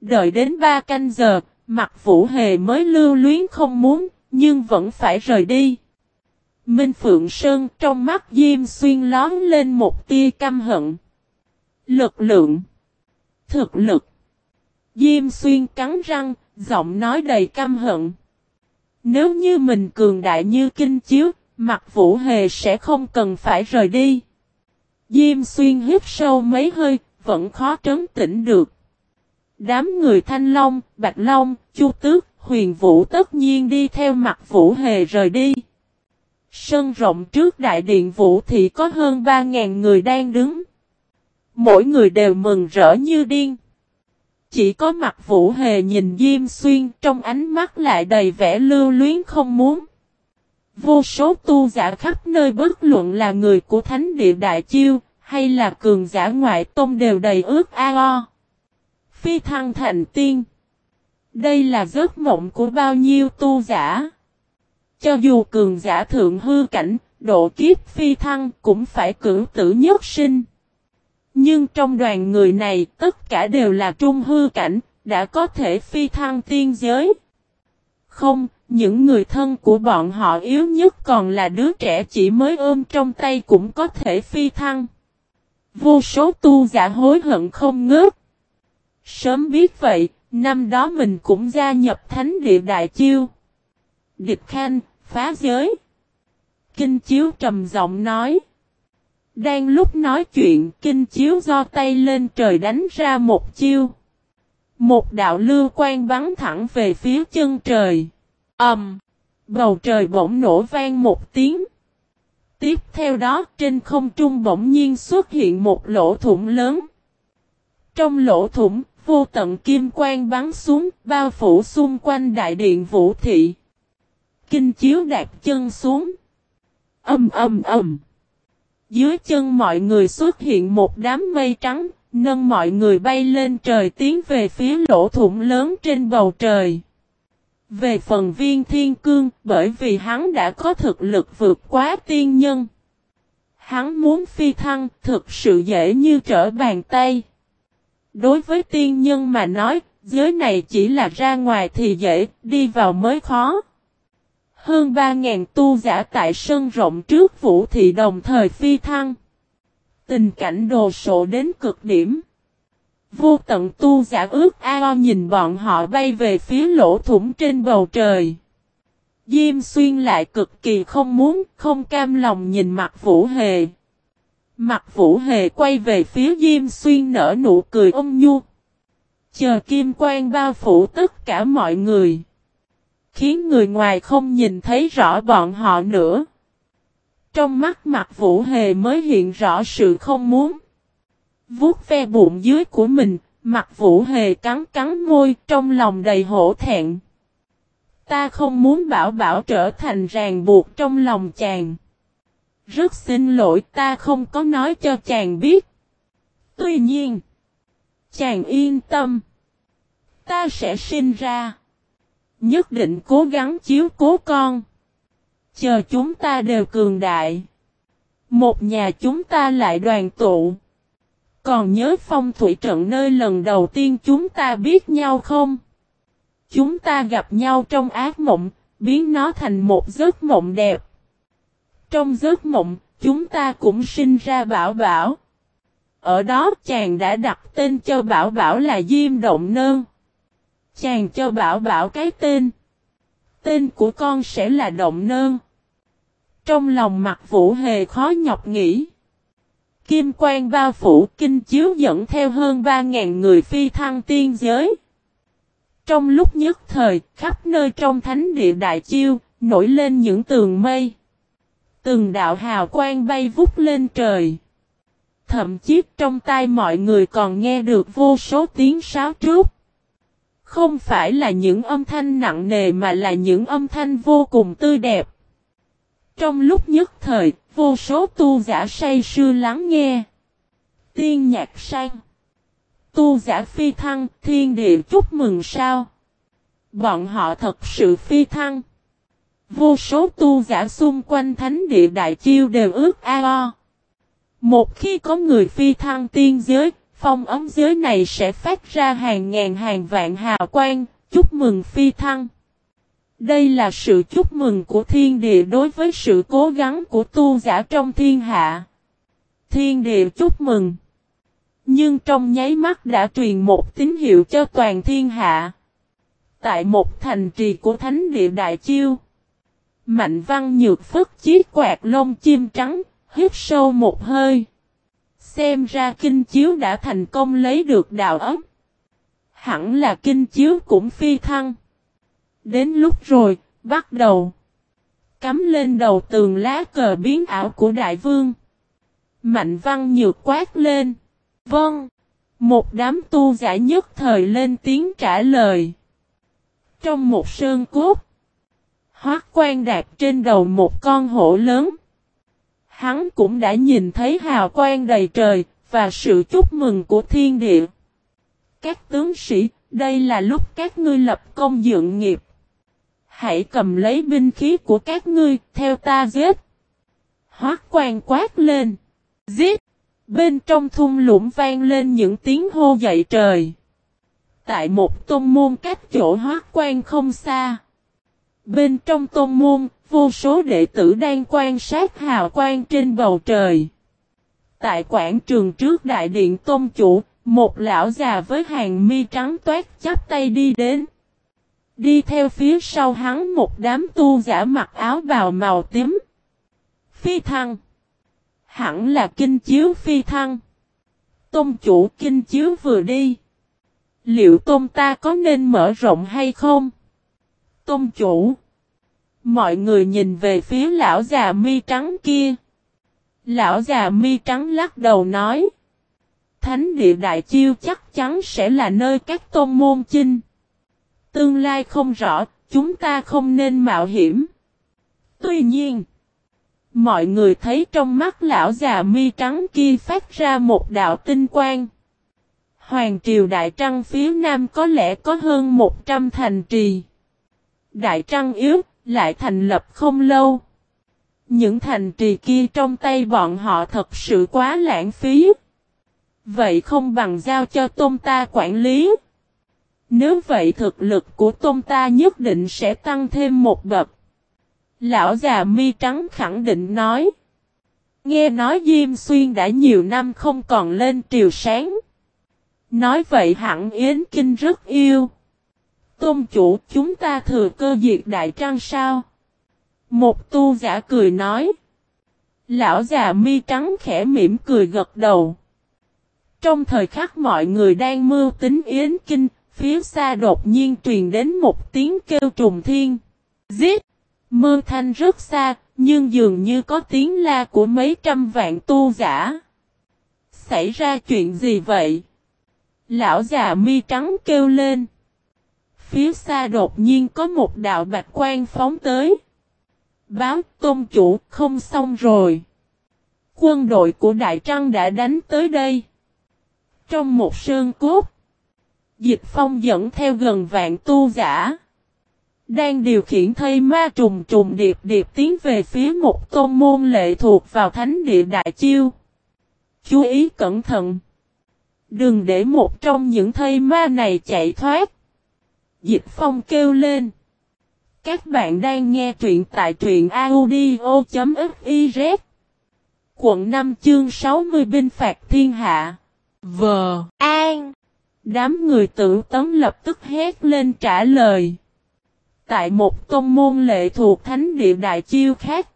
[SPEAKER 1] Đợi đến ba canh giờ, Mặt vũ hề mới lưu luyến không muốn, nhưng vẫn phải rời đi. Minh Phượng Sơn trong mắt Diêm Xuyên lón lên một tia căm hận. Lực lượng. Thực lực. Diêm Xuyên cắn răng, giọng nói đầy căm hận. Nếu như mình cường đại như kinh chiếu, mặt vũ hề sẽ không cần phải rời đi. Diêm Xuyên hít sâu mấy hơi, vẫn khó trấn tĩnh được. Đám người Thanh Long, Bạch Long, Chu Tước, Huyền Vũ tất nhiên đi theo mặt Vũ Hề rời đi. Sân rộng trước đại điện Vũ thị có hơn 3.000 người đang đứng. Mỗi người đều mừng rỡ như điên. Chỉ có mặt Vũ Hề nhìn Diêm Xuyên trong ánh mắt lại đầy vẻ lưu luyến không muốn. Vô số tu giả khắp nơi bất luận là người của Thánh Địa Đại Chiêu hay là cường giả ngoại tôn đều đầy ước ao phi thăng thành tiên. Đây là giấc mộng của bao nhiêu tu giả. Cho dù cường giả thượng hư cảnh, độ kiếp phi thăng cũng phải cử tử nhất sinh. Nhưng trong đoàn người này tất cả đều là trung hư cảnh, đã có thể phi thăng tiên giới. Không, những người thân của bọn họ yếu nhất còn là đứa trẻ chỉ mới ôm trong tay cũng có thể phi thăng. Vô số tu giả hối hận không ngớt. Sớm biết vậy, năm đó mình cũng gia nhập thánh địa đại chiêu. Địch khen phá giới. Kinh chiếu trầm giọng nói. Đang lúc nói chuyện, kinh chiếu do tay lên trời đánh ra một chiêu. Một đạo lưu quan bắn thẳng về phía chân trời. ầm, um, Bầu trời bỗng nổ vang một tiếng. Tiếp theo đó trên không trung bỗng nhiên xuất hiện một lỗ thủng lớn. Trong lỗ thủng, vô tận kim quang bắn xuống, bao phủ xung quanh đại điện vũ thị. Kinh chiếu đạp chân xuống. Âm âm âm. Dưới chân mọi người xuất hiện một đám mây trắng, nâng mọi người bay lên trời tiến về phía lỗ thủng lớn trên bầu trời. Về phần viên thiên cương, bởi vì hắn đã có thực lực vượt quá tiên nhân. Hắn muốn phi thăng, thực sự dễ như trở bàn tay. Đối với tiên nhân mà nói, giới này chỉ là ra ngoài thì dễ, đi vào mới khó. Hơn 3.000 tu giả tại sân rộng trước vũ thị đồng thời phi thăng. Tình cảnh đồ sộ đến cực điểm. Vô tận tu giả ước ao nhìn bọn họ bay về phía lỗ thủng trên bầu trời. Diêm xuyên lại cực kỳ không muốn, không cam lòng nhìn mặt vũ hề. Mặt vũ hề quay về phía Diêm xuyên nở nụ cười ôm nhu. Chờ kim quang bao phủ tất cả mọi người. Khiến người ngoài không nhìn thấy rõ bọn họ nữa. Trong mắt mặt vũ hề mới hiện rõ sự không muốn. Vuốt ve bụng dưới của mình, mặt vũ hề cắn cắn môi trong lòng đầy hổ thẹn. Ta không muốn bảo bảo trở thành ràng buộc trong lòng chàng. Rất xin lỗi ta không có nói cho chàng biết. Tuy nhiên, chàng yên tâm. Ta sẽ sinh ra. Nhất định cố gắng chiếu cố con. Chờ chúng ta đều cường đại. Một nhà chúng ta lại đoàn tụ. Còn nhớ phong thủy trận nơi lần đầu tiên chúng ta biết nhau không? Chúng ta gặp nhau trong ác mộng, biến nó thành một giấc mộng đẹp. Trong giấc mộng, chúng ta cũng sinh ra Bảo Bảo. Ở đó chàng đã đặt tên cho Bảo Bảo là Diêm Động Nơn. Chàng cho Bảo Bảo cái tên. Tên của con sẽ là Động Nơn. Trong lòng mặt Vũ Hề khó nhọc nghĩ. Kim quan bao phủ kinh chiếu dẫn theo hơn 3.000 người phi thăng tiên giới. Trong lúc nhất thời, khắp nơi trong thánh địa đại chiêu, nổi lên những tường mây. Từng đạo hào quang bay vút lên trời. Thậm chí trong tai mọi người còn nghe được vô số tiếng sáo trúc. Không phải là những âm thanh nặng nề mà là những âm thanh vô cùng tươi đẹp. Trong lúc nhất thời, vô số tu giả say sưa lắng nghe. Tiên nhạc sang. Tu giả phi thăng, thiên địa chúc mừng sao. Bọn họ thật sự phi thăng. Vô số tu giả xung quanh thánh địa đại chiêu đều ước ao. Một khi có người phi thăng tiên giới, phong ấm giới này sẽ phát ra hàng ngàn hàng vạn hào quang, chúc mừng phi thăng. Đây là sự chúc mừng của thiên địa đối với sự cố gắng của tu giả trong thiên hạ. Thiên địa chúc mừng. Nhưng trong nháy mắt đã truyền một tín hiệu cho toàn thiên hạ. Tại một thành trì của thánh địa đại chiêu. Mạnh văn nhược phất chiếc quạt lông chim trắng, hít sâu một hơi. Xem ra kinh chiếu đã thành công lấy được đạo ấm. Hẳn là kinh chiếu cũng phi thăng. Đến lúc rồi, bắt đầu. Cắm lên đầu tường lá cờ biến ảo của đại vương. Mạnh văn nhược quát lên. Vâng. Một đám tu giả nhất thời lên tiếng trả lời. Trong một sơn cốt. Hoác quan đạt trên đầu một con hổ lớn. Hắn cũng đã nhìn thấy hào quang đầy trời, và sự chúc mừng của thiên địa. Các tướng sĩ, đây là lúc các ngươi lập công dựng nghiệp. Hãy cầm lấy binh khí của các ngươi, theo ta giết. Hoác quan quát lên. Giết! Bên trong thung lũng vang lên những tiếng hô dậy trời. Tại một tôn môn cách chỗ hoác quan không xa. Bên trong tôn môn, vô số đệ tử đang quan sát hào quang trên bầu trời. Tại quảng trường trước đại điện tôn chủ, một lão già với hàng mi trắng toát chắp tay đi đến. Đi theo phía sau hắn một đám tu giả mặc áo bào màu tím. Phi thăng. Hẳn là kinh chiếu phi thăng. Tôn chủ kinh chiếu vừa đi. Liệu tôn ta có nên mở rộng hay không? Tôn chủ. Mọi người nhìn về phía lão già mi trắng kia. Lão già mi trắng lắc đầu nói. Thánh địa đại chiêu chắc chắn sẽ là nơi các tôn môn chinh. Tương lai không rõ, chúng ta không nên mạo hiểm. Tuy nhiên, mọi người thấy trong mắt lão già mi trắng kia phát ra một đạo tinh quang. Hoàng triều Đại Trăng phía Nam có lẽ có hơn 100 thành trì. Đại Trăng yếu, lại thành lập không lâu. Những thành trì kia trong tay bọn họ thật sự quá lãng phí. Vậy không bằng giao cho Tôn ta quản lý. Nếu vậy thực lực của Tôn ta nhất định sẽ tăng thêm một bậc. Lão già mi trắng khẳng định nói. Nghe nói Diêm Xuyên đã nhiều năm không còn lên triều sáng. Nói vậy hẳn Yến Kinh rất yêu. Tôn chủ chúng ta thừa cơ diệt đại trăng sao? Một tu giả cười nói. Lão già mi trắng khẽ mỉm cười gật đầu. Trong thời khắc mọi người đang mưu tính Yến Kinh, phía xa đột nhiên truyền đến một tiếng kêu trùng thiên. Giết! Mưa thanh rất xa, nhưng dường như có tiếng la của mấy trăm vạn tu giả. Xảy ra chuyện gì vậy? Lão già mi trắng kêu lên. Phía xa đột nhiên có một đạo bạch quan phóng tới. Báo, tôn chủ, không xong rồi. Quân đội của Đại Trăng đã đánh tới đây. Trong một sơn cốt. Dịch phong dẫn theo gần vạn tu giả. Đang điều khiển thây ma trùng trùng điệp điệp tiến về phía một tôn môn lệ thuộc vào thánh địa đại chiêu. Chú ý cẩn thận. Đừng để một trong những thây ma này chạy thoát. Dịch phong kêu lên. Các bạn đang nghe truyện tại truyện audio.fiz. Quận 5 chương 60 binh phạt thiên hạ. Vờ, An. Đám người tử tấn lập tức hét lên trả lời. Tại một tôn môn lệ thuộc thánh địa đại chiêu khác.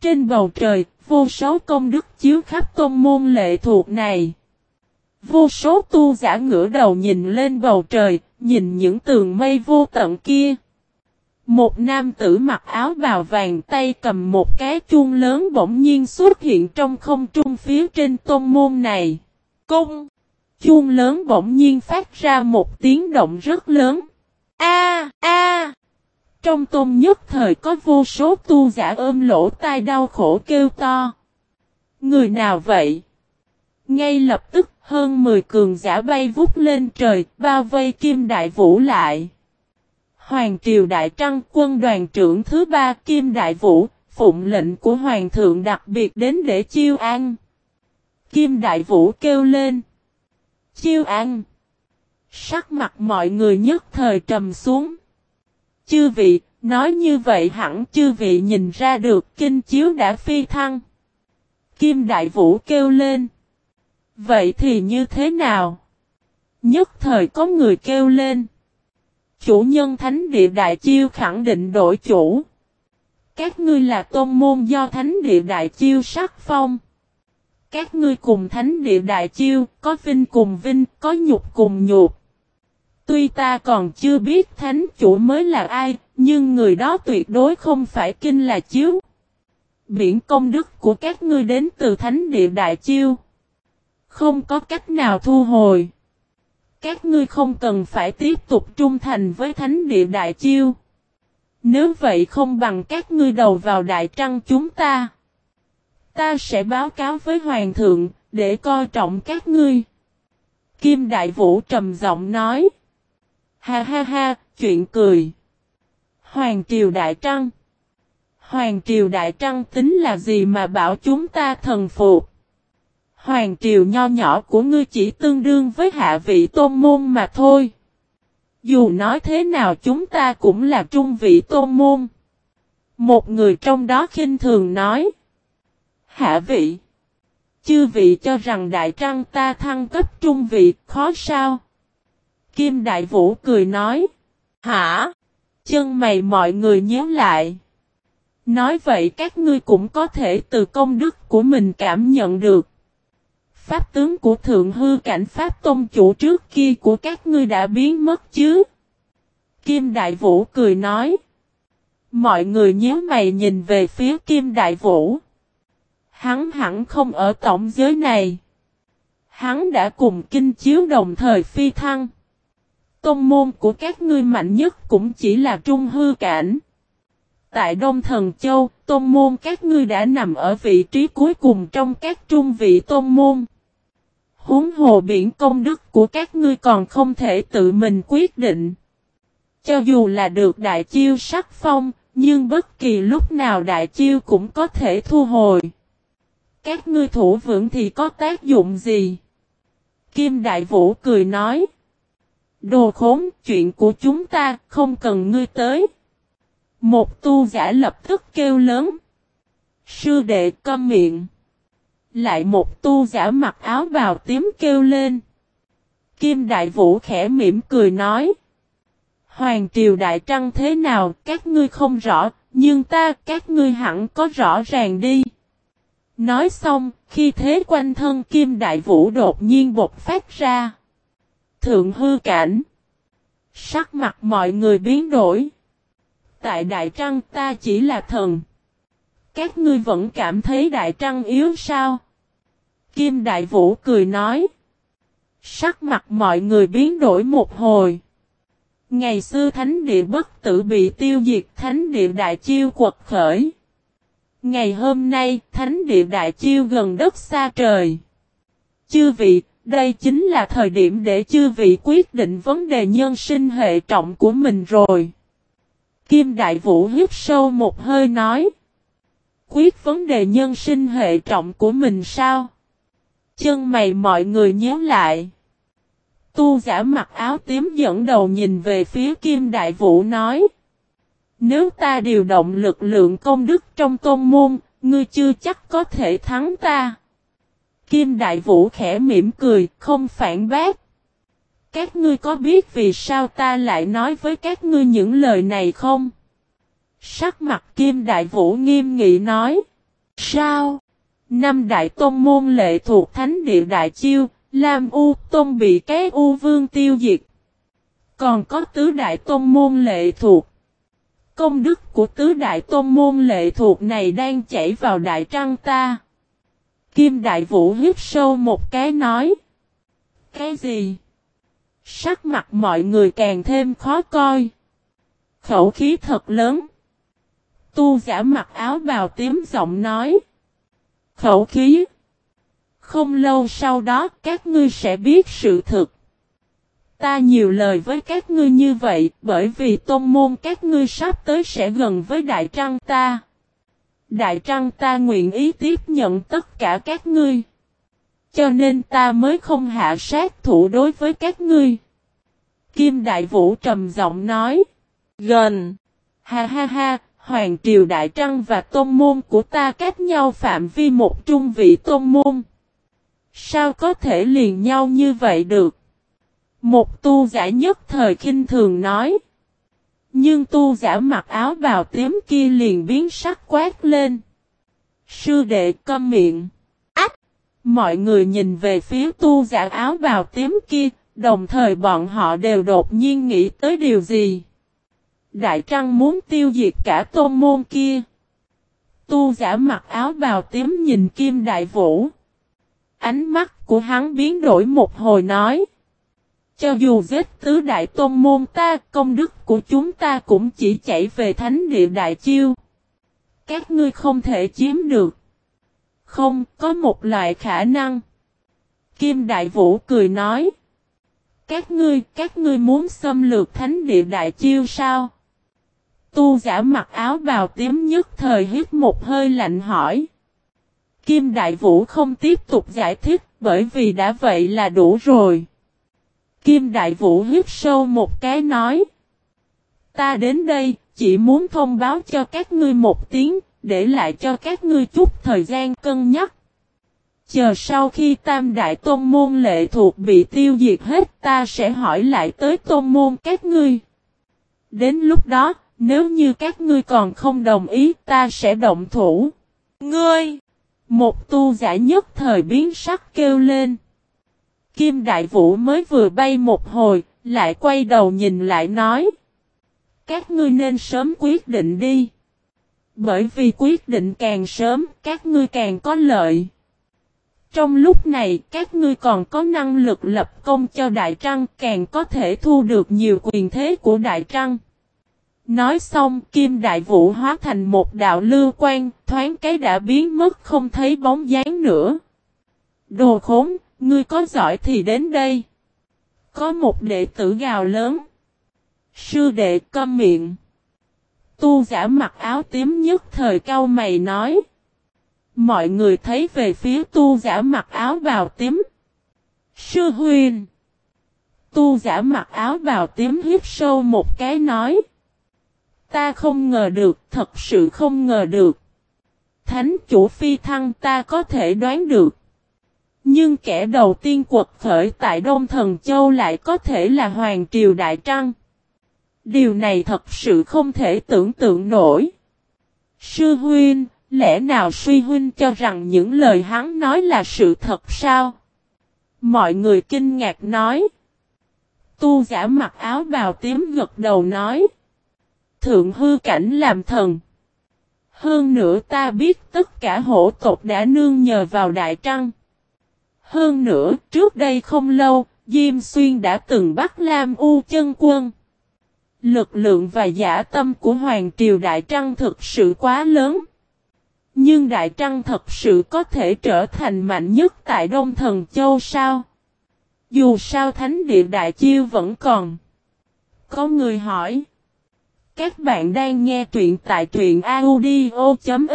[SPEAKER 1] Trên bầu trời, vô số công đức chiếu khắp tôn môn lệ thuộc này. Vô số tu giả ngửa đầu nhìn lên bầu trời, nhìn những tường mây vô tận kia. Một nam tử mặc áo bào vàng tay cầm một cái chuông lớn bỗng nhiên xuất hiện trong không trung phía trên tôn môn này. Cung! Chuông lớn bỗng nhiên phát ra một tiếng động rất lớn. A a! Trong tôn nhất thời có vô số tu giả ôm lỗ tai đau khổ kêu to. Người nào vậy? Ngay lập tức hơn 10 cường giả bay vút lên trời, bao vây Kim Đại Vũ lại. Hoàng Triều Đại Trăng quân đoàn trưởng thứ ba Kim Đại Vũ, phụng lệnh của Hoàng thượng đặc biệt đến để chiêu an. Kim Đại Vũ kêu lên. Chiêu an. Sắc mặt mọi người nhất thời trầm xuống. Chư vị, nói như vậy hẳn chư vị nhìn ra được kinh chiếu đã phi thăng. Kim Đại Vũ kêu lên. Vậy thì như thế nào? Nhất thời có người kêu lên. Chủ nhân thánh địa đại chiêu khẳng định đổi chủ. Các ngươi là tôn môn do thánh địa đại chiêu sắc phong. Các ngươi cùng thánh địa đại chiêu, có vinh cùng vinh, có nhục cùng nhục. Tuy ta còn chưa biết thánh chủ mới là ai, nhưng người đó tuyệt đối không phải kinh là chiếu. Biển công đức của các ngươi đến từ thánh địa đại chiêu. Không có cách nào thu hồi. Các ngươi không cần phải tiếp tục trung thành với thánh địa đại chiêu. Nếu vậy không bằng các ngươi đầu vào đại trăng chúng ta. Ta sẽ báo cáo với hoàng thượng, để coi trọng các ngươi. Kim Đại Vũ trầm giọng nói. Ha ha ha, chuyện cười. Hoàng Triều Đại Trăng. Hoàng Triều Đại Trăng tính là gì mà bảo chúng ta thần phục? Hoàng triều nho nhỏ của ngươi chỉ tương đương với hạ vị tôn môn mà thôi. Dù nói thế nào chúng ta cũng là trung vị tôn môn. Một người trong đó khinh thường nói. Hạ vị. Chư vị cho rằng đại trăng ta thăng cấp trung vị khó sao? Kim Đại Vũ cười nói. Hả? Chân mày mọi người nhớ lại. Nói vậy các ngươi cũng có thể từ công đức của mình cảm nhận được. Pháp tướng của thượng hư cảnh Pháp Tôn chủ trước kia của các ngươi đã biến mất chứ. Kim Đại Vũ cười nói. Mọi người nhớ mày nhìn về phía Kim Đại Vũ. Hắn hẳn không ở tổng giới này. Hắn đã cùng kinh chiếu đồng thời phi thăng. Tôn môn của các ngươi mạnh nhất cũng chỉ là trung hư cảnh. Tại Đông Thần Châu, tôn môn các ngươi đã nằm ở vị trí cuối cùng trong các trung vị tôn môn. Huống hồ biển công đức của các ngươi còn không thể tự mình quyết định. Cho dù là được đại chiêu sắc phong, nhưng bất kỳ lúc nào đại chiêu cũng có thể thu hồi. Các ngươi thủ vững thì có tác dụng gì? Kim Đại Vũ cười nói. Đồ khốn, chuyện của chúng ta, không cần ngươi tới. Một tu giả lập tức kêu lớn. Sư đệ câm miệng. Lại một tu giả mặc áo bào tím kêu lên. Kim Đại Vũ khẽ mỉm cười nói. Hoàng triều đại trăng thế nào các ngươi không rõ, nhưng ta các ngươi hẳn có rõ ràng đi. Nói xong, khi thế quanh thân Kim Đại Vũ đột nhiên bột phát ra. Thượng hư cảnh. Sắc mặt mọi người biến đổi. Tại Đại Trăng ta chỉ là thần. Các ngươi vẫn cảm thấy Đại Trăng yếu sao? Kim Đại Vũ cười nói. Sắc mặt mọi người biến đổi một hồi. Ngày xưa thánh địa bất tử bị tiêu diệt thánh địa đại chiêu quật khởi. Ngày hôm nay thánh địa đại chiêu gần đất xa trời. Chư vị, đây chính là thời điểm để chư vị quyết định vấn đề nhân sinh hệ trọng của mình rồi. Kim Đại Vũ hít sâu một hơi nói. Quyết vấn đề nhân sinh hệ trọng của mình sao? Chân mày mọi người nhớ lại. Tu giả mặc áo tím dẫn đầu nhìn về phía Kim Đại Vũ nói. Nếu ta điều động lực lượng công đức trong tôn môn, ngươi chưa chắc có thể thắng ta. Kim Đại Vũ khẽ mỉm cười, không phản bác. Các ngươi có biết vì sao ta lại nói với các ngươi những lời này không? Sắc mặt Kim Đại Vũ nghiêm nghị nói. Sao? Năm đại tôn môn lệ thuộc thánh địa đại chiêu, Lam U Tôn bị cái U Vương tiêu diệt. Còn có tứ đại tôn môn lệ thuộc. Công đức của tứ đại tôn môn lệ thuộc này đang chảy vào đại trăng ta. Kim Đại Vũ hít sâu một cái nói. Cái gì? Sắc mặt mọi người càng thêm khó coi. Khẩu khí thật lớn. Tu giả mặc áo bào tím giọng nói. Khẩu khí. Không lâu sau đó các ngươi sẽ biết sự thực. Ta nhiều lời với các ngươi như vậy bởi vì tôn môn các ngươi sắp tới sẽ gần với Đại Trăng ta. Đại Trăng ta nguyện ý tiếp nhận tất cả các ngươi. Cho nên ta mới không hạ sát thủ đối với các ngươi. Kim Đại Vũ trầm giọng nói. Gần. Ha ha ha, Hoàng Triều Đại Trăng và Tôn Môn của ta cách nhau phạm vi một trung vị Tôn Môn. Sao có thể liền nhau như vậy được? Một tu giả nhất thời khinh thường nói. Nhưng tu giả mặc áo bào tím kia liền biến sắc quát lên. Sư đệ câm miệng. Ách! Mọi người nhìn về phía tu giả áo bào tím kia, đồng thời bọn họ đều đột nhiên nghĩ tới điều gì. Đại Trăng muốn tiêu diệt cả tôn môn kia. Tu giả mặc áo bào tím nhìn Kim Đại Vũ. Ánh mắt của hắn biến đổi một hồi nói. Cho dù giết tứ đại tôn môn ta, công đức của chúng ta cũng chỉ chảy về thánh địa đại chiêu. Các ngươi không thể chiếm được. Không, có một loại khả năng. Kim Đại Vũ cười nói. Các ngươi, các ngươi muốn xâm lược thánh địa đại chiêu sao? Tu giả mặc áo bào tím nhất thời hít một hơi lạnh hỏi. Kim Đại Vũ không tiếp tục giải thích bởi vì đã vậy là đủ rồi. Kim Đại Vũ hít sâu một cái nói. Ta đến đây chỉ muốn thông báo cho các ngươi một tiếng, để lại cho các ngươi chút thời gian cân nhắc. Chờ sau khi tam đại tôn môn lệ thuộc bị tiêu diệt hết ta sẽ hỏi lại tới tôn môn các ngươi. Đến lúc đó, nếu như các ngươi còn không đồng ý ta sẽ động thủ.
[SPEAKER 2] Ngươi!
[SPEAKER 1] Một tu giả nhất thời biến sắc kêu lên. Kim Đại Vũ mới vừa bay một hồi, lại quay đầu nhìn lại nói. Các ngươi nên sớm quyết định đi. Bởi vì quyết định càng sớm, các ngươi càng có lợi. Trong lúc này, các ngươi còn có năng lực lập công cho Đại Trăng, càng có thể thu được nhiều quyền thế của Đại Trăng. Nói xong, Kim Đại Vũ hóa thành một đạo lưu quan, thoáng cái đã biến mất không thấy bóng dáng nữa. Đồ khốn, ngươi có giỏi thì đến đây. Có một đệ tử gào lớn. Sư đệ câm miệng. Tu giả mặc áo tím nhất thời cao mày nói. Mọi người thấy về phía tu giả mặc áo bào tím. Sư huyền. Tu giả mặc áo bào tím hiếp sâu một cái nói. Ta không ngờ được, thật sự không ngờ được. Thánh chủ phi thăng ta có thể đoán được. Nhưng kẻ đầu tiên quật khởi tại Đông Thần Châu lại có thể là Hoàng Triều Đại Trăng. Điều này thật sự không thể tưởng tượng nổi. Sư huynh, lẽ nào suy huynh cho rằng những lời hắn nói là sự thật sao? Mọi người kinh ngạc nói. Tu giả mặc áo bào tím gật đầu nói. Thượng hư cảnh làm thần. Hơn nữa ta biết tất cả hổ tộc đã nương nhờ vào Đại Trăng. Hơn nữa, trước đây không lâu, Diêm Xuyên đã từng bắt Lam U chân quân. Lực lượng và giả tâm của Hoàng Triều Đại Trăng thực sự quá lớn. Nhưng Đại Trăng thật sự có thể trở thành mạnh nhất tại Đông Thần Châu sao? Dù sao Thánh Địa Đại Chiêu vẫn còn. Có người hỏi. Các bạn đang nghe truyện tại truyện audio.fiz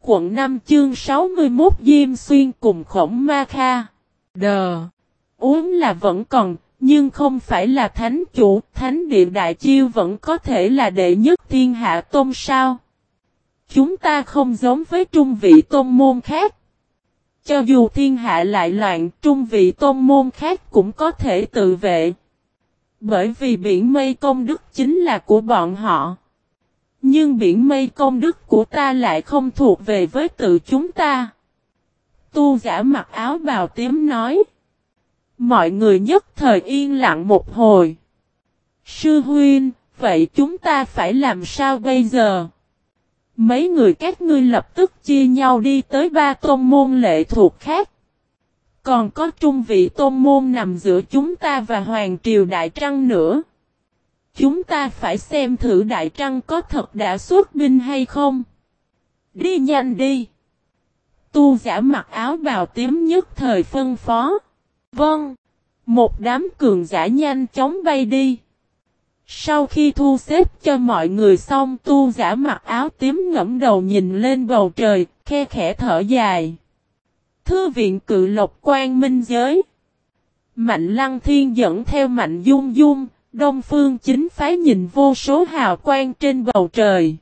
[SPEAKER 1] Quận 5 chương 61 Diêm Xuyên cùng khổng ma kha. Đờ. Uống là vẫn còn, nhưng không phải là thánh chủ, thánh địa đại chiêu vẫn có thể là đệ nhất thiên hạ tôn sao. Chúng ta không giống với trung vị tôn môn khác. Cho dù thiên hạ lại loạn, trung vị tôn môn khác cũng có thể tự vệ. Bởi vì biển mây công đức chính là của bọn họ. Nhưng biển mây công đức của ta lại không thuộc về với tự chúng ta. Tu giả mặc áo bào tím nói. Mọi người nhất thời yên lặng một hồi. Sư huynh, vậy chúng ta phải làm sao bây giờ? Mấy người các ngươi lập tức chia nhau đi tới ba tôn môn lệ thuộc khác. Còn có trung vị tôn môn nằm giữa chúng ta và Hoàng Triều Đại Trăng nữa. Chúng ta phải xem thử Đại Trăng có thật đã xuất binh hay không. Đi nhanh đi. Tu giả mặc áo bào tím nhất thời phân phó. Vâng. Một đám cường giả nhanh chóng bay đi. Sau khi thu xếp cho mọi người xong tu giả mặc áo tím ngẫm đầu nhìn lên bầu trời, khe khẽ thở dài. Thư viện cự lộc quan minh giới. Mạnh lăng thiên dẫn theo mạnh dung dung, đông phương chính phái nhìn vô số hào quang trên bầu trời.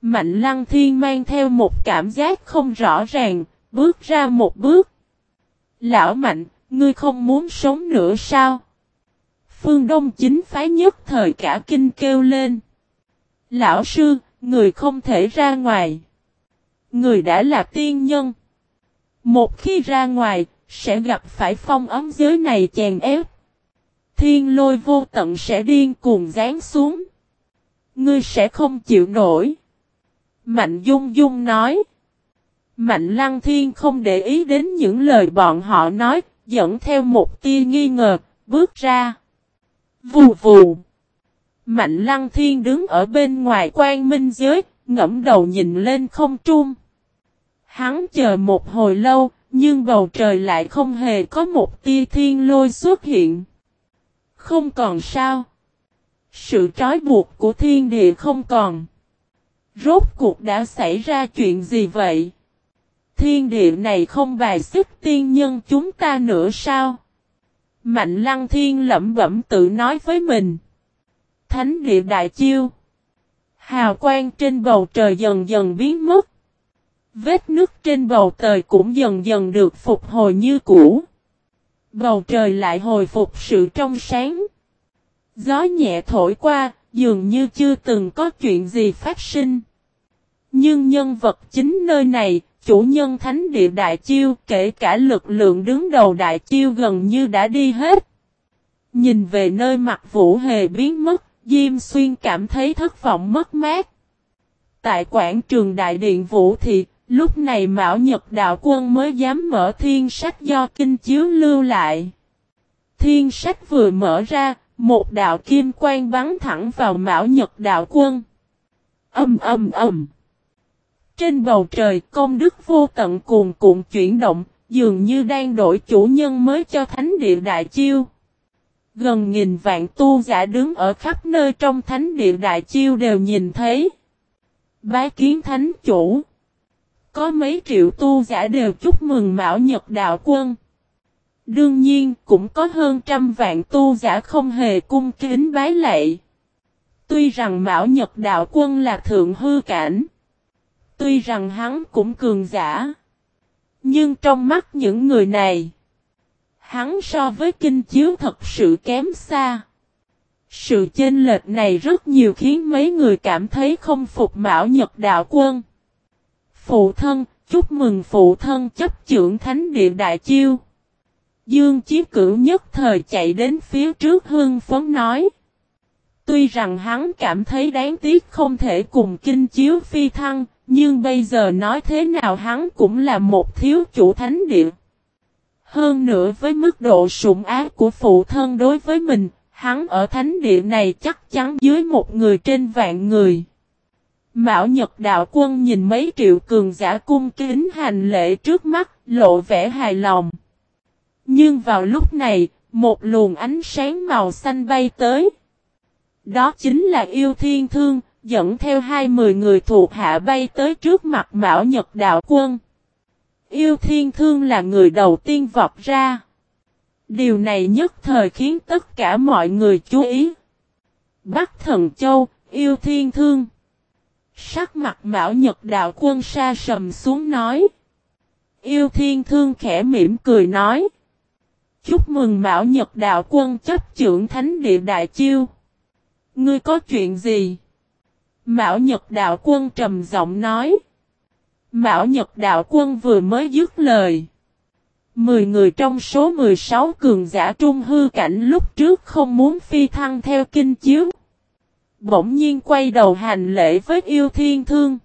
[SPEAKER 1] Mạnh lăng thiên mang theo một cảm giác không rõ ràng, bước ra một bước. Lão mạnh, ngươi không muốn sống nữa sao? Phương Đông chính phái nhất thời cả kinh kêu lên. Lão sư, người không thể ra ngoài. Người đã là tiên nhân. Một khi ra ngoài, sẽ gặp phải phong ấm giới này chèn ép. Thiên lôi vô tận sẽ điên cuồng rán xuống. Ngươi sẽ không chịu nổi. Mạnh Dung Dung nói. Mạnh Lăng Thiên không để ý đến những lời bọn họ nói, dẫn theo một tia nghi ngờ, bước ra. Vù vù. Mạnh Lăng Thiên đứng ở bên ngoài quan minh giới, ngẫm đầu nhìn lên không trung. Hắn chờ một hồi lâu, nhưng bầu trời lại không hề có một tia thiên lôi xuất hiện. Không còn sao. Sự trói buộc của thiên địa không còn. Rốt cuộc đã xảy ra chuyện gì vậy? Thiên địa này không bài xích tiên nhân chúng ta nữa sao? Mạnh lăng thiên lẩm bẩm tự nói với mình. Thánh địa đại chiêu. Hào quang trên bầu trời dần dần biến mất. Vết nước trên bầu trời cũng dần dần được phục hồi như cũ. Bầu trời lại hồi phục sự trong sáng. Gió nhẹ thổi qua, dường như chưa từng có chuyện gì phát sinh. Nhưng nhân vật chính nơi này, chủ nhân thánh địa đại chiêu, kể cả lực lượng đứng đầu đại chiêu gần như đã đi hết. Nhìn về nơi mặt vũ hề biến mất, Diêm Xuyên cảm thấy thất vọng mất mát. Tại quảng trường đại điện vũ thị, lúc này Mão Nhật Đạo Quân mới dám mở thiên sách do kinh chiếu lưu lại. Thiên sách vừa mở ra, một đạo kim quang bắn thẳng vào Mão Nhật Đạo Quân. Âm âm âm. Trên bầu trời công đức vô tận cuồn cuộn chuyển động, dường như đang đổi chủ nhân mới cho thánh địa đại chiêu. Gần nghìn vạn tu giả đứng ở khắp nơi trong thánh địa đại chiêu đều nhìn thấy. Bái kiến thánh chủ. Có mấy triệu tu giả đều chúc mừng Mão Nhật Đạo Quân. Đương nhiên, cũng có hơn trăm vạn tu giả không hề cung kính bái lạy. Tuy rằng Mão Nhật Đạo Quân là thượng hư cảnh. Tuy rằng hắn cũng cường giả. Nhưng trong mắt những người này. Hắn so với kinh chiếu thật sự kém xa. Sự chênh lệch này rất nhiều khiến mấy người cảm thấy không phục Mão Nhật Đạo Quân. Phụ thân, chúc mừng phụ thân chấp trưởng thánh địa đại chiêu. Dương Chí Cửu nhất thời chạy đến phía trước hương phấn nói. Tuy rằng hắn cảm thấy đáng tiếc không thể cùng kinh chiếu phi thăng, nhưng bây giờ nói thế nào hắn cũng là một thiếu chủ thánh địa. Hơn nữa với mức độ sủng ác của phụ thân đối với mình, hắn ở thánh địa này chắc chắn dưới một người trên vạn người. Mạo Nhật Đạo Quân nhìn mấy triệu cường giả cung kính hành lễ trước mắt, lộ vẻ hài lòng. Nhưng vào lúc này, một luồng ánh sáng màu xanh bay tới. Đó chính là yêu thiên thương, dẫn theo hai mươi người thuộc hạ bay tới trước mặt mạo Nhật Đạo Quân. Yêu thiên thương là người đầu tiên vọt ra. Điều này nhất thời khiến tất cả mọi người chú ý. Bắc Thần Châu, yêu thiên thương. Sắc mặt Mão Nhật Đạo Quân sa sầm xuống nói. Yêu thiên thương khẽ mỉm cười nói. Chúc mừng Mão Nhật Đạo Quân chấp trưởng Thánh Địa Đại Chiêu. Ngươi có chuyện gì? Mão Nhật Đạo Quân trầm giọng nói. Mão Nhật Đạo Quân vừa mới dứt lời. Mười người trong số 16 cường giả trung hư cảnh lúc trước không muốn phi thăng theo kinh chiếu. Bỗng nhiên quay đầu hành lễ với yêu thiên thương.